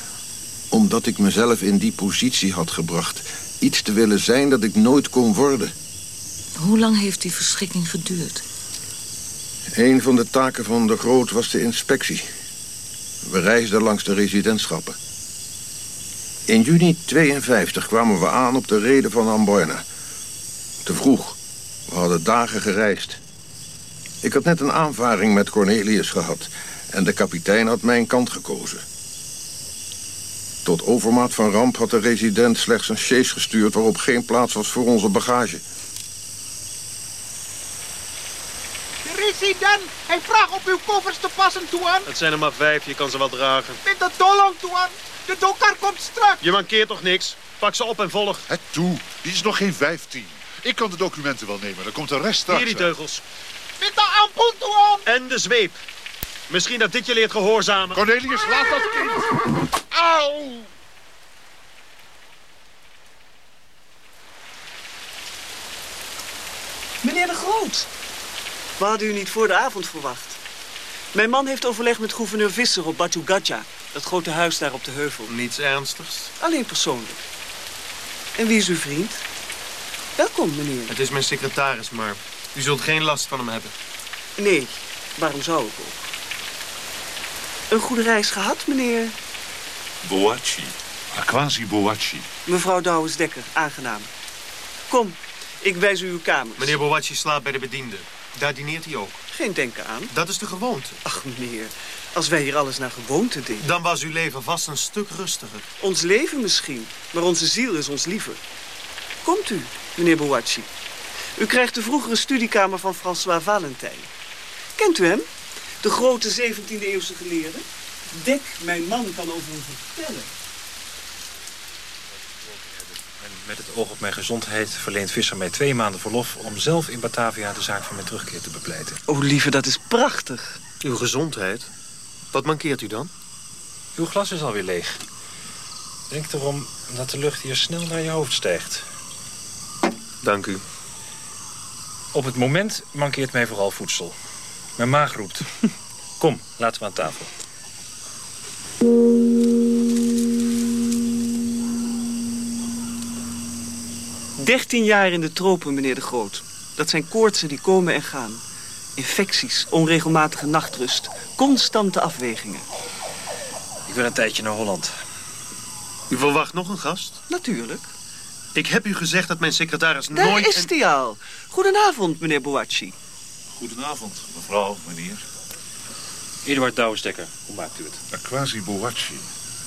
S5: Omdat ik mezelf in die positie had gebracht. Iets te willen zijn dat ik nooit kon worden.
S6: Hoe lang heeft die verschrikking geduurd?
S5: Een van de taken van de Groot was de inspectie. We reisden langs de residentschappen. In juni 52 kwamen we aan op de reden van Amboina. Te vroeg. We hadden dagen gereisd. Ik had net een aanvaring met Cornelius gehad... en de kapitein had mijn kant gekozen. Tot overmaat van ramp had de resident slechts een sjees gestuurd... waarop geen plaats was voor onze bagage.
S8: Resident, hij vraagt op uw koffers te passen, Tuan.
S19: Het zijn er maar vijf, je kan ze wel dragen.
S8: Met de dolong, Tuan. De dokter komt straks.
S19: Je mankeert toch niks? Pak ze op en volg.
S4: Het toe, die is nog geen vijftien. Ik kan de documenten wel nemen, dan komt de rest straks.
S19: Hier die teugels.
S8: Met de ampel, Tuan.
S19: En de zweep. Misschien dat dit je leert gehoorzamen.
S4: Cornelius, laat dat kind. Auw!
S20: Meneer de Groot. We hadden u niet voor de avond verwacht. Mijn man heeft overleg met gouverneur Visser op Batu. Dat grote huis daar op de heuvel.
S19: Niets ernstigs?
S20: Alleen persoonlijk. En wie is uw vriend? Welkom, meneer.
S19: Het is mijn secretaris, maar u zult geen last van hem hebben.
S20: Nee, waarom zou ik ook? Een goede reis gehad, meneer?
S4: Boachi. Aquasi Boachi.
S20: Mevrouw Douwes-Dekker, aangenaam. Kom, ik wijs u uw kamer.
S19: Meneer Bowachi slaapt bij de bediende. Daar dineert hij ook.
S20: Geen denken aan.
S19: Dat is de gewoonte.
S20: Ach, meneer, als wij hier alles naar gewoonte deden...
S19: Dan was uw leven vast een stuk rustiger.
S20: Ons leven misschien, maar onze ziel is ons liever. Komt u, meneer Boachi. U krijgt de vroegere studiekamer van François Valentijn. Kent u hem? De grote 17e-eeuwse geleerde? Dek, mijn man, kan over hem vertellen.
S21: En met het oog op mijn gezondheid verleent Visser mij twee maanden verlof... om zelf in Batavia de zaak van mijn terugkeer te bepleiten.
S20: Oh, lieve, dat is prachtig.
S19: Uw gezondheid? Wat mankeert u dan?
S21: Uw glas is alweer leeg. Denk erom dat de lucht hier snel naar je hoofd stijgt.
S19: Dank u.
S21: Op het moment mankeert mij vooral voedsel. Mijn maag roept. <laughs> Kom, laten we aan tafel.
S20: Dertien jaar in de tropen, meneer de Groot. Dat zijn koortsen die komen en gaan. Infecties, onregelmatige nachtrust, constante afwegingen.
S21: Ik wil een tijdje naar Holland.
S19: U verwacht nog een gast?
S20: Natuurlijk.
S19: Ik heb u gezegd dat mijn secretaris
S20: Daar
S19: nooit...
S20: is hij al. Goedenavond, meneer Boachi.
S4: Goedenavond, mevrouw, meneer.
S21: Eduard Douwestekker, hoe maakt u het?
S4: Aquasi Boachi,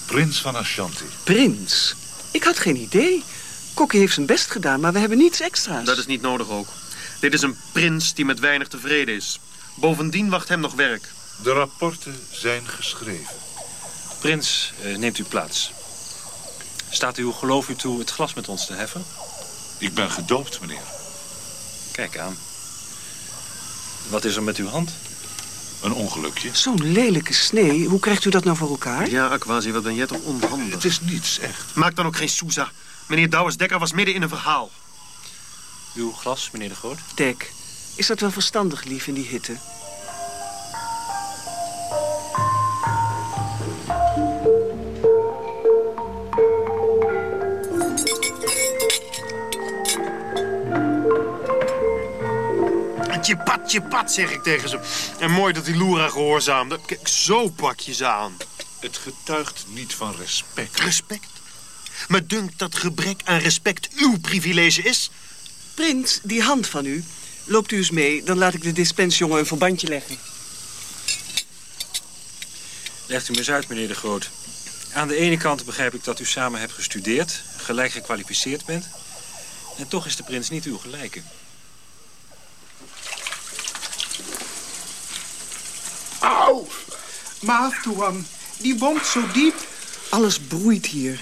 S4: prins van Ashanti.
S20: Prins? Ik had geen idee. Kokkie heeft zijn best gedaan, maar we hebben niets extra's.
S19: Dat is niet nodig ook. Dit is een prins die met weinig tevreden is. Bovendien wacht hem nog werk.
S4: De rapporten zijn geschreven.
S21: Prins, eh, neemt u plaats. Staat uw geloof u toe het glas met ons te heffen?
S4: Ik ben gedoopt, meneer.
S21: Kijk aan. Wat is er met uw hand?
S4: Een ongelukje.
S20: Zo'n lelijke snee. Hoe krijgt u dat nou voor elkaar?
S19: Ja, Aquasi, wat ben jij toch onhandig.
S4: Het is niets, echt.
S19: Maak dan ook geen Sousa. Meneer Douwes-Dekker was midden in een verhaal.
S21: Uw glas, meneer de Groot?
S20: Dek, is dat wel verstandig, lief, in die hitte?
S19: Je pat, je pat, zeg ik tegen ze. En mooi dat die Loera gehoorzaamde. Kijk, zo pak je ze aan.
S4: Het getuigt niet van respect.
S19: Respect? Me dunkt dat gebrek aan respect uw privilege is.
S20: Prins, die hand van u. Loopt u eens mee, dan laat ik de dispensjongen een verbandje leggen.
S21: Legt u me eens uit, meneer de Groot. Aan de ene kant begrijp ik dat u samen hebt gestudeerd... gelijk gekwalificeerd bent. En toch is de prins niet uw gelijke.
S7: Auw! Maar, Tuan, die wond zo diep.
S20: Alles broeit hier.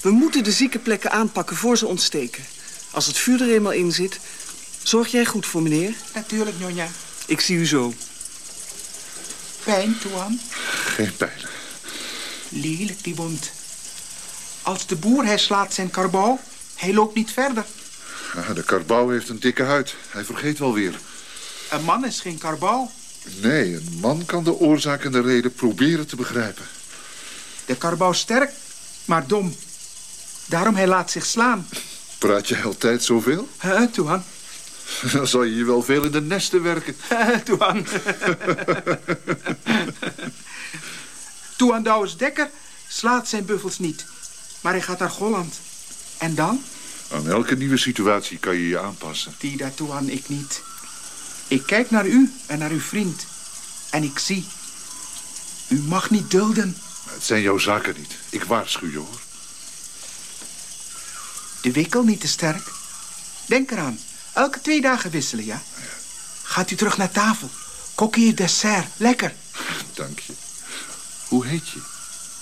S20: We moeten de zieke plekken aanpakken voor ze ontsteken. Als het vuur er eenmaal in zit, zorg jij goed voor meneer?
S8: Natuurlijk, Njonja.
S20: Ik zie u zo.
S8: Pijn, Tuan?
S4: Geen pijn.
S8: Lelijk, die wond. Als de boer hij slaat zijn karbouw, hij loopt niet verder.
S4: Ah, de karbouw heeft een dikke huid. Hij vergeet wel weer.
S8: Een man is geen karbouw.
S4: Nee, een man kan de oorzaak en de reden proberen te begrijpen.
S8: De karbouw sterk, maar dom. Daarom hij laat zich slaan.
S4: Praat je altijd zoveel?
S8: Huh, <laughs> Tuan?
S4: Dan zal je hier wel veel in de nesten werken. <laughs>
S8: Tuan. Tuan Douwes Dekker slaat zijn buffels niet. Maar hij gaat naar Holland. En dan?
S4: Aan elke nieuwe situatie kan je je aanpassen.
S8: Die dat Tuan ik niet. Ik kijk naar u en naar uw vriend. En ik zie. U mag niet dulden.
S4: Het zijn jouw zaken niet. Ik waarschuw je, hoor.
S8: De wikkel niet te sterk. Denk eraan. Elke twee dagen wisselen, ja? Gaat u terug naar tafel. Kokkie dessert. Lekker.
S4: Dank je. Hoe heet je?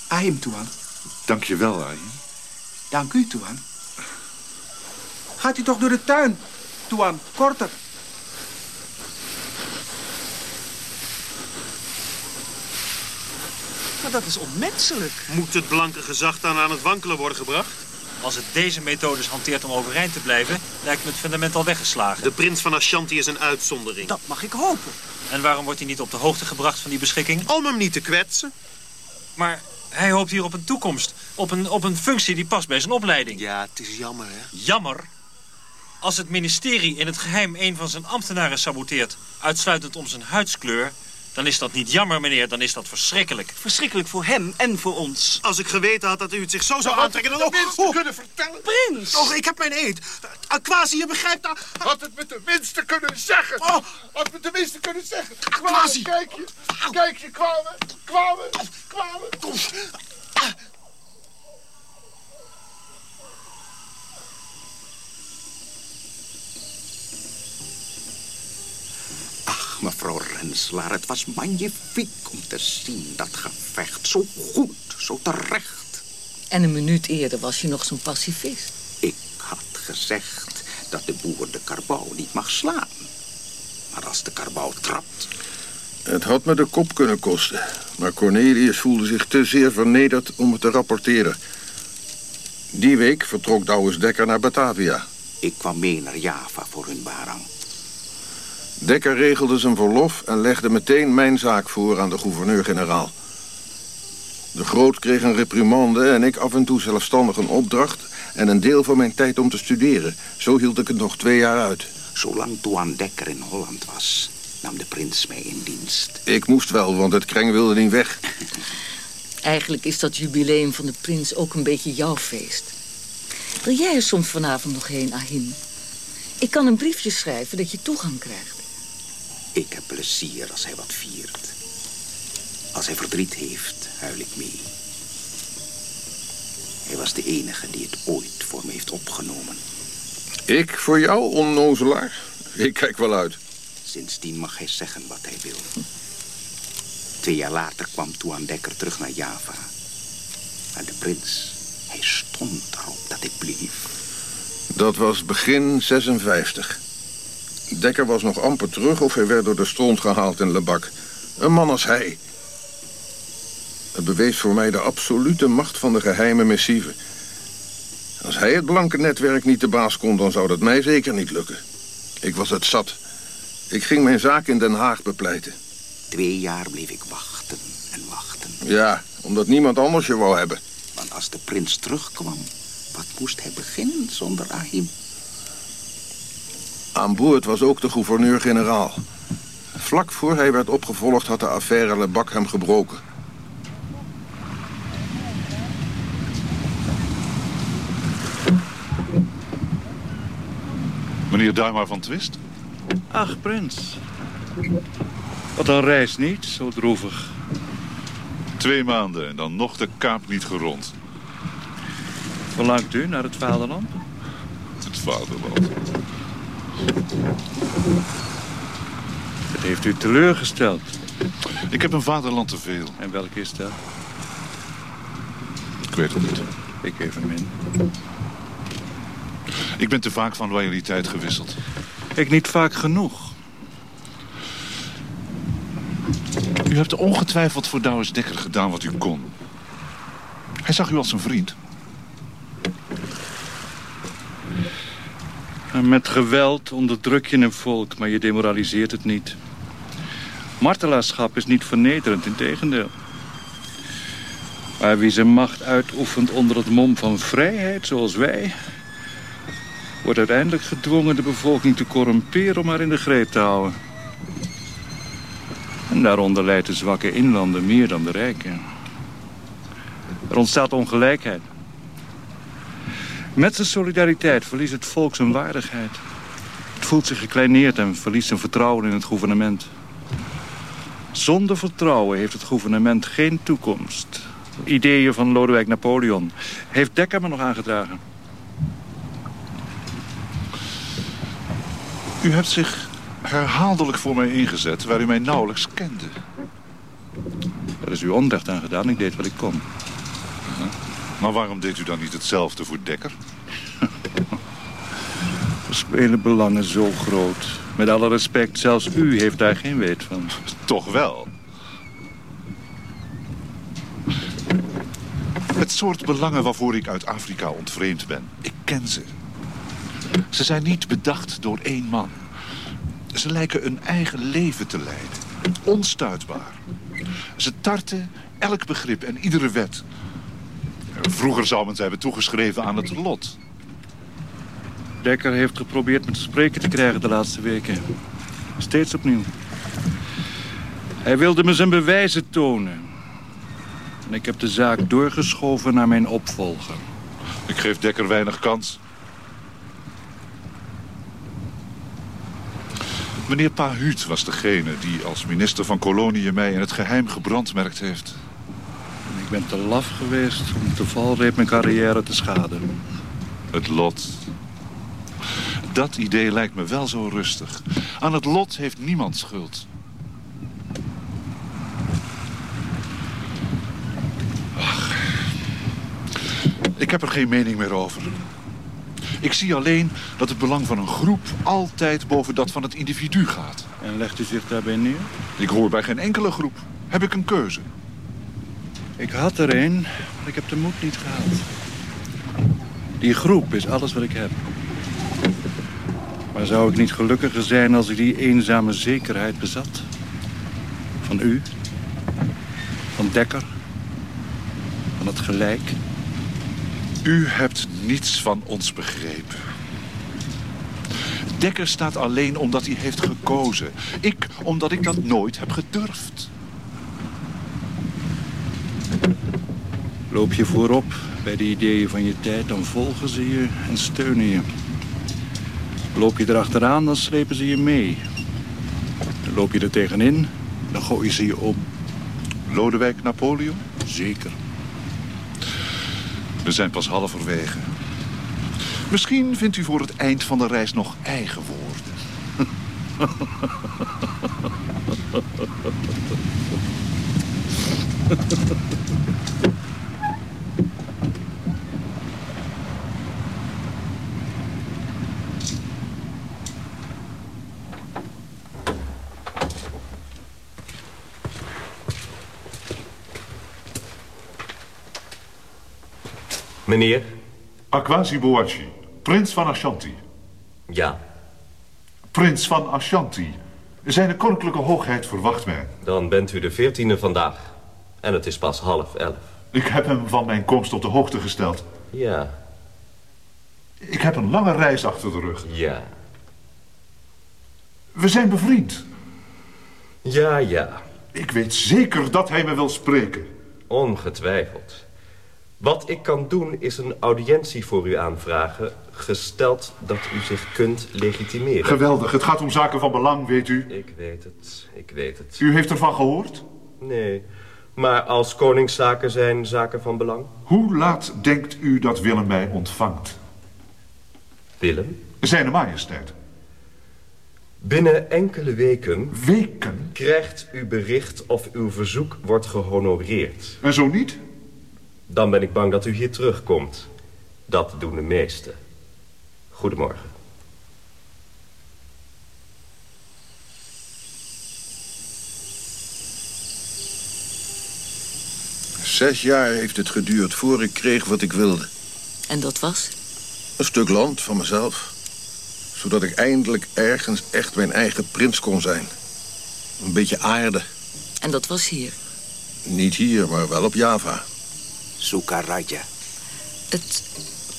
S8: Ahim, Tuan.
S4: Dank je wel, Ayin.
S8: Dank u, Tuan. Gaat u toch door de tuin, Tuan. Korter.
S20: Maar dat is onmenselijk.
S19: Moet het blanke gezag dan aan het wankelen worden gebracht?
S21: Als het deze methodes hanteert om overeind te blijven... lijkt me het fundament al weggeslagen.
S19: De prins van Ashanti is een uitzondering.
S20: Dat mag ik hopen.
S21: En waarom wordt hij niet op de hoogte gebracht van die beschikking?
S19: Om hem niet te kwetsen.
S22: Maar hij hoopt hier op een toekomst. Op een, op een functie die past bij zijn opleiding.
S23: Ja, het is jammer, hè?
S22: Jammer? Als het ministerie in het geheim een van zijn ambtenaren saboteert... uitsluitend om zijn huidskleur... dan is dat niet jammer, meneer. Dan is dat verschrikkelijk.
S20: Verschrikkelijk voor hem en voor ons.
S23: Als ik geweten had dat u het zich zo zou
S7: had
S23: aantrekken...
S7: het
S23: dan...
S7: tenminste kunnen vertellen.
S23: Prins! Oh, ik heb mijn eed. Aquasi, je begrijpt dat...
S7: Had het me tenminste kunnen zeggen.
S23: Oh.
S7: Had me tenminste kunnen zeggen.
S23: Quasi.
S7: Kwamen, kijk je. Kijk je, kwamen. Kwamen. Kwamen. Ach, mevrouw Renselaar, het was magnifiek om te zien dat gevecht. Zo goed, zo terecht.
S6: En een minuut eerder was je nog zo'n pacifist.
S7: Ik had gezegd dat de boer de karbouw niet mag slaan. Maar als de karbouw trapt...
S5: Het had me de kop kunnen kosten. Maar Cornelius voelde zich te zeer vernederd om het te rapporteren. Die week vertrok Douwes Dekker naar Batavia.
S7: Ik kwam mee naar Java voor hun barang.
S5: Dekker regelde zijn verlof en legde meteen mijn zaak voor aan de gouverneur-generaal. De Groot kreeg een reprimande en ik af en toe zelfstandig een opdracht... en een deel van mijn tijd om te studeren. Zo hield ik het nog twee jaar uit.
S7: Zolang Toan Dekker in Holland was, nam de prins mij in dienst.
S5: Ik moest wel, want het kreng wilde niet weg. <laughs>
S6: Eigenlijk is dat jubileum van de prins ook een beetje jouw feest. Wil jij er soms vanavond nog heen, Ahim? Ik kan een briefje schrijven dat je toegang krijgt.
S7: Ik heb plezier als hij wat viert. Als hij verdriet heeft, huil ik mee. Hij was de enige die het ooit voor me heeft opgenomen.
S5: Ik voor jou, onnozelaar? Ik kijk wel uit.
S7: Sindsdien mag hij zeggen wat hij wil. Twee jaar later kwam Toan Dekker terug naar Java. Maar de prins, hij stond erop dat ik bleef.
S5: Dat was begin 56. Dekker was nog amper terug of hij werd door de stront gehaald in Lebak. Een man als hij. Het bewees voor mij de absolute macht van de geheime missieve. Als hij het blanke netwerk niet de baas kon, dan zou dat mij zeker niet lukken. Ik was het zat. Ik ging mijn zaak in Den Haag bepleiten.
S7: Twee jaar bleef ik wachten en wachten.
S5: Ja, omdat niemand anders je wou hebben.
S7: Want als de prins terugkwam, wat moest hij beginnen zonder Ahim?
S5: Aan boord was ook de gouverneur-generaal. Vlak voor hij werd opgevolgd had de affaire Lebak hem gebroken.
S4: Meneer Duimar van Twist?
S24: Ach, prins. Wat een reis niet, zo droevig.
S4: Twee maanden en dan nog de kaap niet gerond.
S24: Verlangt u naar het vaderland?
S4: Het vaderland.
S24: Het heeft u teleurgesteld.
S4: Ik heb een vaderland te veel.
S24: En welk is dat?
S4: Ik weet het niet.
S24: Ik evenmin.
S4: Ik ben te vaak van loyaliteit gewisseld.
S24: Ik niet vaak genoeg.
S4: U hebt ongetwijfeld voor Douwes Dekker gedaan wat u kon. Hij zag u als een vriend.
S24: Met geweld onderdruk je een volk, maar je demoraliseert het niet. Martelaarschap is niet vernederend, in tegendeel. Maar wie zijn macht uitoefent onder het mom van vrijheid, zoals wij... wordt uiteindelijk gedwongen de bevolking te corrumperen om haar in de greep te houden. En daaronder leidt de zwakke inlander meer dan de rijken. Er ontstaat ongelijkheid. Met zijn solidariteit verliest het volk zijn waardigheid. Het voelt zich gekleineerd en verliest zijn vertrouwen in het gouvernement. Zonder vertrouwen heeft het gouvernement geen toekomst. Ideeën van Lodewijk Napoleon. Heeft Dekker me nog aangedragen.
S4: U hebt zich herhaaldelijk voor mij ingezet, waar u mij nauwelijks kende.
S24: Er is u onrecht aan gedaan. Ik deed wat ik kon.
S4: Maar waarom deed u dan niet hetzelfde voor Dekker? <laughs>
S24: Er spelen belangen zo groot. Met alle respect, zelfs u heeft daar geen weet van.
S4: Toch wel. Het soort belangen waarvoor ik uit Afrika ontvreemd ben. Ik ken ze. Ze zijn niet bedacht door één man. Ze lijken een eigen leven te leiden. Onstuitbaar. Ze tarten elk begrip en iedere wet. Vroeger zou men ze hebben toegeschreven aan het lot.
S24: Dekker heeft geprobeerd me te spreken te krijgen de laatste weken. Steeds opnieuw. Hij wilde me zijn bewijzen tonen. En ik heb de zaak doorgeschoven naar mijn opvolger.
S4: Ik geef Dekker weinig kans. Meneer Pahuut was degene die als minister van Koloniën mij in het geheim gebrandmerkt heeft.
S24: Ik ben te laf geweest om de valreep mijn carrière te schaden.
S4: Het lot. Dat idee lijkt me wel zo rustig. Aan het lot heeft niemand schuld. Ach. Ik heb er geen mening meer over. Ik zie alleen dat het belang van een groep altijd boven dat van het individu gaat.
S24: En legt u zich daarbij neer?
S4: Ik hoor bij geen enkele groep. Heb ik een keuze?
S24: Ik had er een, maar ik heb de moed niet gehad. Die groep is alles wat ik heb. Maar zou ik niet gelukkiger zijn als ik die eenzame zekerheid bezat? Van u? Van Dekker? Van het gelijk?
S4: U hebt niets van ons begrepen. Dekker staat alleen omdat hij heeft gekozen. Ik omdat ik dat nooit heb gedurfd.
S24: Loop je voorop bij de ideeën van je tijd, dan volgen ze je en steunen je. Loop je erachteraan, dan slepen ze je mee. Loop je er tegenin, dan gooien ze je om.
S4: Lodewijk Napoleon?
S24: Zeker.
S4: We zijn pas halverwege. Misschien vindt u voor het eind van de reis nog eigen woorden. <laughs>
S25: Meneer?
S4: Akwasi Boachi, prins van Ashanti.
S25: Ja.
S4: Prins van Ashanti. Zijn koninklijke hoogheid verwacht mij.
S25: Dan bent u de veertiende vandaag. En het is pas half elf.
S4: Ik heb hem van mijn komst op de hoogte gesteld.
S25: Ja.
S4: Ik heb een lange reis achter de rug.
S25: Ja.
S4: We zijn bevriend.
S25: Ja, ja.
S4: Ik weet zeker dat hij me wil spreken.
S25: Ongetwijfeld. Wat ik kan doen is een audiëntie voor u aanvragen... gesteld dat u zich kunt legitimeren.
S4: Geweldig. Het gaat om zaken van belang, weet u.
S25: Ik weet het, ik weet het.
S4: U heeft ervan gehoord?
S25: Nee, maar als koningszaken zijn zaken van belang?
S4: Hoe laat denkt u dat Willem mij ontvangt?
S25: Willem?
S4: Zijne majesteit.
S25: Binnen enkele weken...
S4: Weken?
S25: Krijgt u bericht of uw verzoek wordt gehonoreerd.
S4: En zo niet?
S25: Dan ben ik bang dat u hier terugkomt. Dat doen de meesten. Goedemorgen.
S5: Zes jaar heeft het geduurd voor ik kreeg wat ik wilde.
S6: En dat was?
S5: Een stuk land van mezelf. Zodat ik eindelijk ergens echt mijn eigen prins kon zijn. Een beetje aarde.
S6: En dat was hier?
S5: Niet hier, maar wel op Java.
S7: Sukaraja.
S6: Het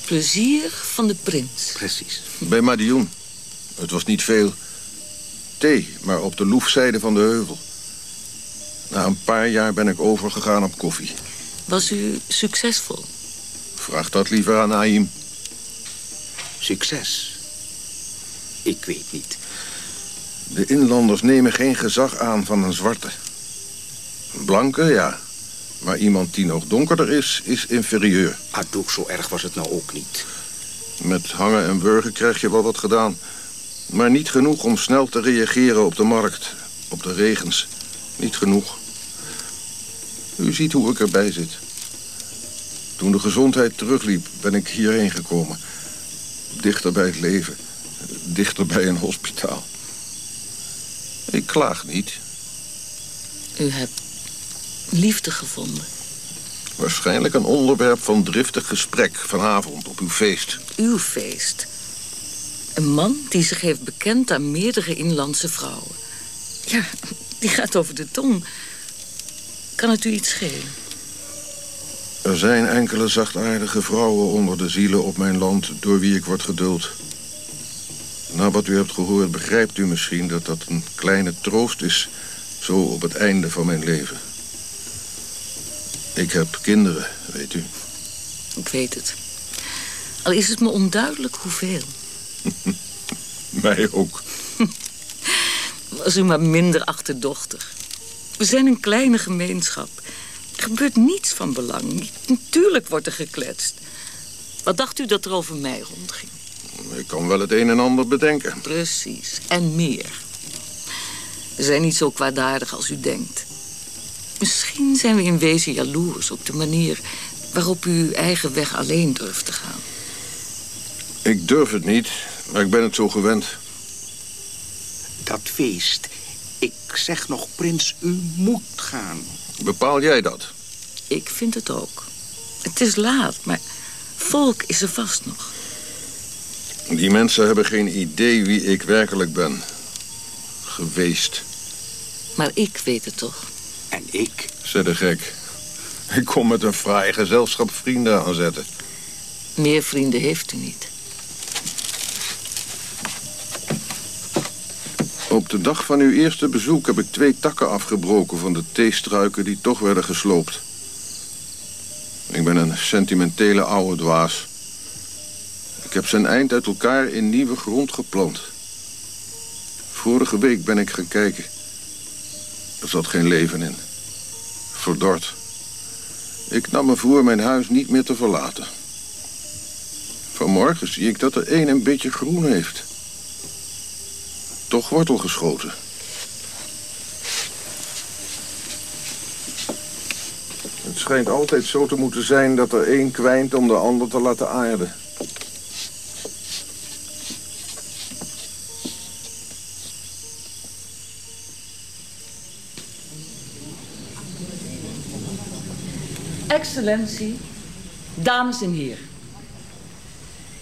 S6: plezier van de prins.
S7: Precies.
S5: Bij Madioen. Het was niet veel thee, maar op de loefzijde van de heuvel. Na een paar jaar ben ik overgegaan op koffie.
S6: Was u succesvol?
S5: Vraag dat liever aan Naïm.
S7: Succes? Ik weet niet.
S5: De inlanders nemen geen gezag aan van een zwarte. Een blanke, ja. Maar iemand die nog donkerder is, is inferieur.
S7: Ah, doe, zo erg was het nou ook niet.
S5: Met hangen en wurgen krijg je wel wat gedaan. Maar niet genoeg om snel te reageren op de markt. Op de regens. Niet genoeg. U ziet hoe ik erbij zit. Toen de gezondheid terugliep, ben ik hierheen gekomen. Dichter bij het leven. Dichter bij een hospitaal. Ik klaag niet.
S6: U hebt liefde gevonden.
S5: Waarschijnlijk een onderwerp van driftig gesprek vanavond op uw feest.
S6: Uw feest. Een man die zich heeft bekend aan meerdere inlandse vrouwen. Ja, die gaat over de tong. Kan het u iets schelen?
S5: Er zijn enkele zachtaardige vrouwen onder de zielen op mijn land... door wie ik word geduld. Na wat u hebt gehoord begrijpt u misschien dat dat een kleine troost is... zo op het einde van mijn leven. Ik heb kinderen, weet u.
S6: Ik weet het. Al is het me onduidelijk hoeveel. <laughs>
S5: Mij ook. <laughs>
S6: Was u maar minder achterdochtig. We zijn een kleine gemeenschap. Er gebeurt niets van belang. Natuurlijk wordt er gekletst. Wat dacht u dat er over mij rondging?
S5: Ik kan wel het een en ander bedenken.
S6: Precies, en meer. We zijn niet zo kwaadaardig als u denkt. Misschien zijn we in wezen jaloers op de manier waarop u uw eigen weg alleen durft te gaan.
S5: Ik durf het niet, maar ik ben het zo gewend.
S7: Dat feest. Ik zeg nog, prins, u moet gaan.
S5: Bepaal jij dat?
S6: Ik vind het ook. Het is laat, maar volk is er vast nog.
S5: Die mensen hebben geen idee wie ik werkelijk ben. Geweest.
S6: Maar ik weet het toch.
S7: En ik?
S5: Zet de gek. Ik kom met een fraai gezelschap vrienden aanzetten.
S6: Meer vrienden heeft u niet.
S5: Op de dag van uw eerste bezoek heb ik twee takken afgebroken van de theestruiken die toch werden gesloopt. Ik ben een sentimentele oude dwaas. Ik heb zijn eind uit elkaar in nieuwe grond geplant. Vorige week ben ik gaan kijken. Er zat geen leven in. Verdord. Ik nam me voor mijn huis niet meer te verlaten. Vanmorgen zie ik dat er één een beetje groen heeft. Toch wortel geschoten. Het schijnt altijd zo te moeten zijn dat er één kwijnt om de ander te laten aarden.
S6: Excellentie, dames en heren.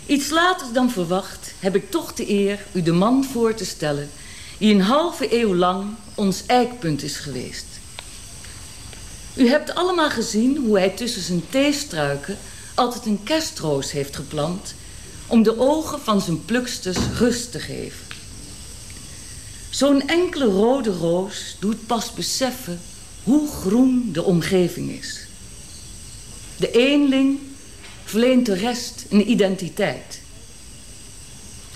S6: Iets later dan verwacht heb ik toch de eer u de man voor te stellen... die een halve eeuw lang ons eikpunt is geweest. U hebt allemaal gezien hoe hij tussen zijn theestruiken... altijd een kerstroos heeft geplant... om de ogen van zijn pluksters rust te geven. Zo'n enkele rode roos doet pas beseffen hoe groen de omgeving is. De eenling verleent de rest een identiteit.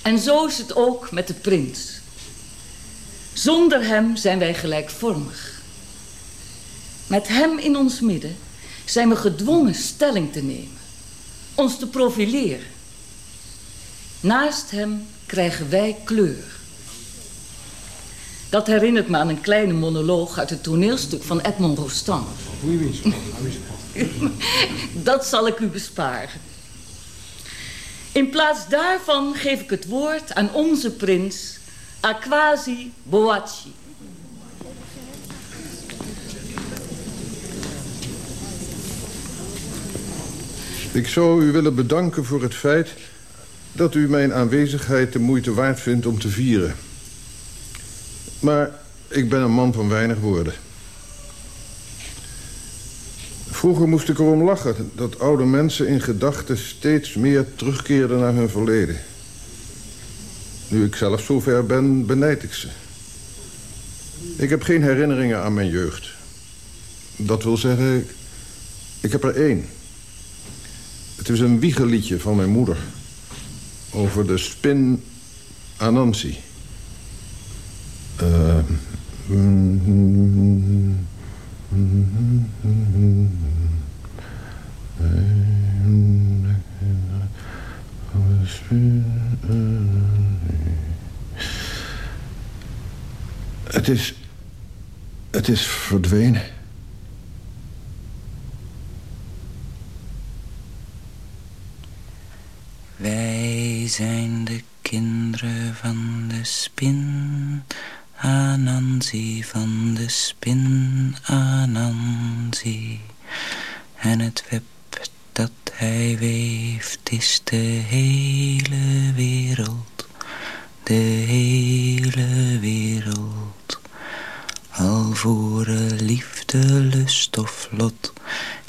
S6: En zo is het ook met de prins. Zonder hem zijn wij gelijkvormig. Met hem in ons midden zijn we gedwongen stelling te nemen. Ons te profileren. Naast hem krijgen wij kleur. Dat herinnert me aan een kleine monoloog uit het toneelstuk van Edmond Rostand. <laughs> Dat zal ik u besparen. In plaats daarvan geef ik het woord aan onze prins, Akwasi Boachi.
S5: Ik zou u willen bedanken voor het feit dat u mijn aanwezigheid de moeite waard vindt om te vieren. Maar ik ben een man van weinig woorden. Vroeger moest ik erom lachen dat oude mensen in gedachten steeds meer terugkeerden naar hun verleden. Nu ik zelf zover ben, benijd ik ze. Ik heb geen herinneringen aan mijn jeugd. Dat wil zeggen, ik heb er één. Het is een wiegeliedje van mijn moeder. Over de spin Anansi. Het is... Het is verdwenen.
S1: Wij zijn de kinderen van de spin... Anansi van de spin Anansi. En het web hij weeft is de hele wereld, de hele wereld. Al voor liefde, lust of lot,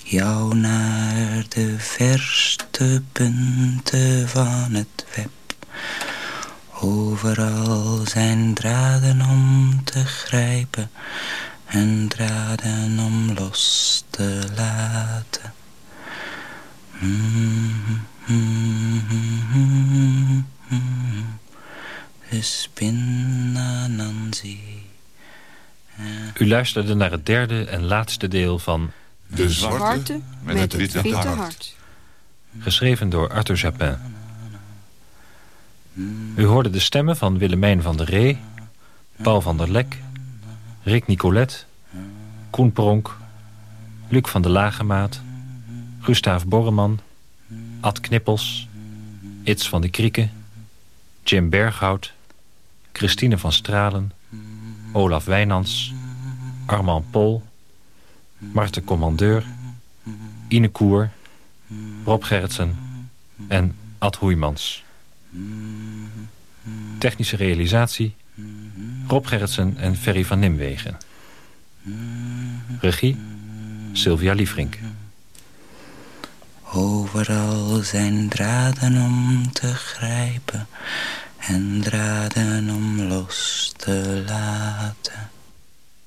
S1: jou naar de verste punten van het web. Overal zijn draden om te grijpen en draden om los te laten. Anansi.
S21: U luisterde naar het derde en laatste deel van...
S11: De zwarte met het witte hart.
S21: Geschreven door Arthur Japin. U hoorde de stemmen van Willemijn van der Ree... Paul van der Lek... Rick Nicolet... Koen Pronk... Luc van der Lagemaat... Gustaaf Borreman... Ad Knippels... Its van de Krieken... Jim Berghout... Christine van Stralen... Olaf Wijnands... Armand Pol... Marten Commandeur... Ine Koer... Rob Gerritsen... en Ad Hoeimans. Technische realisatie... Rob Gerritsen en Ferry van Nimwegen. Regie... Sylvia Liefrink.
S1: Overal zijn draden om te grijpen en draden om los te laten.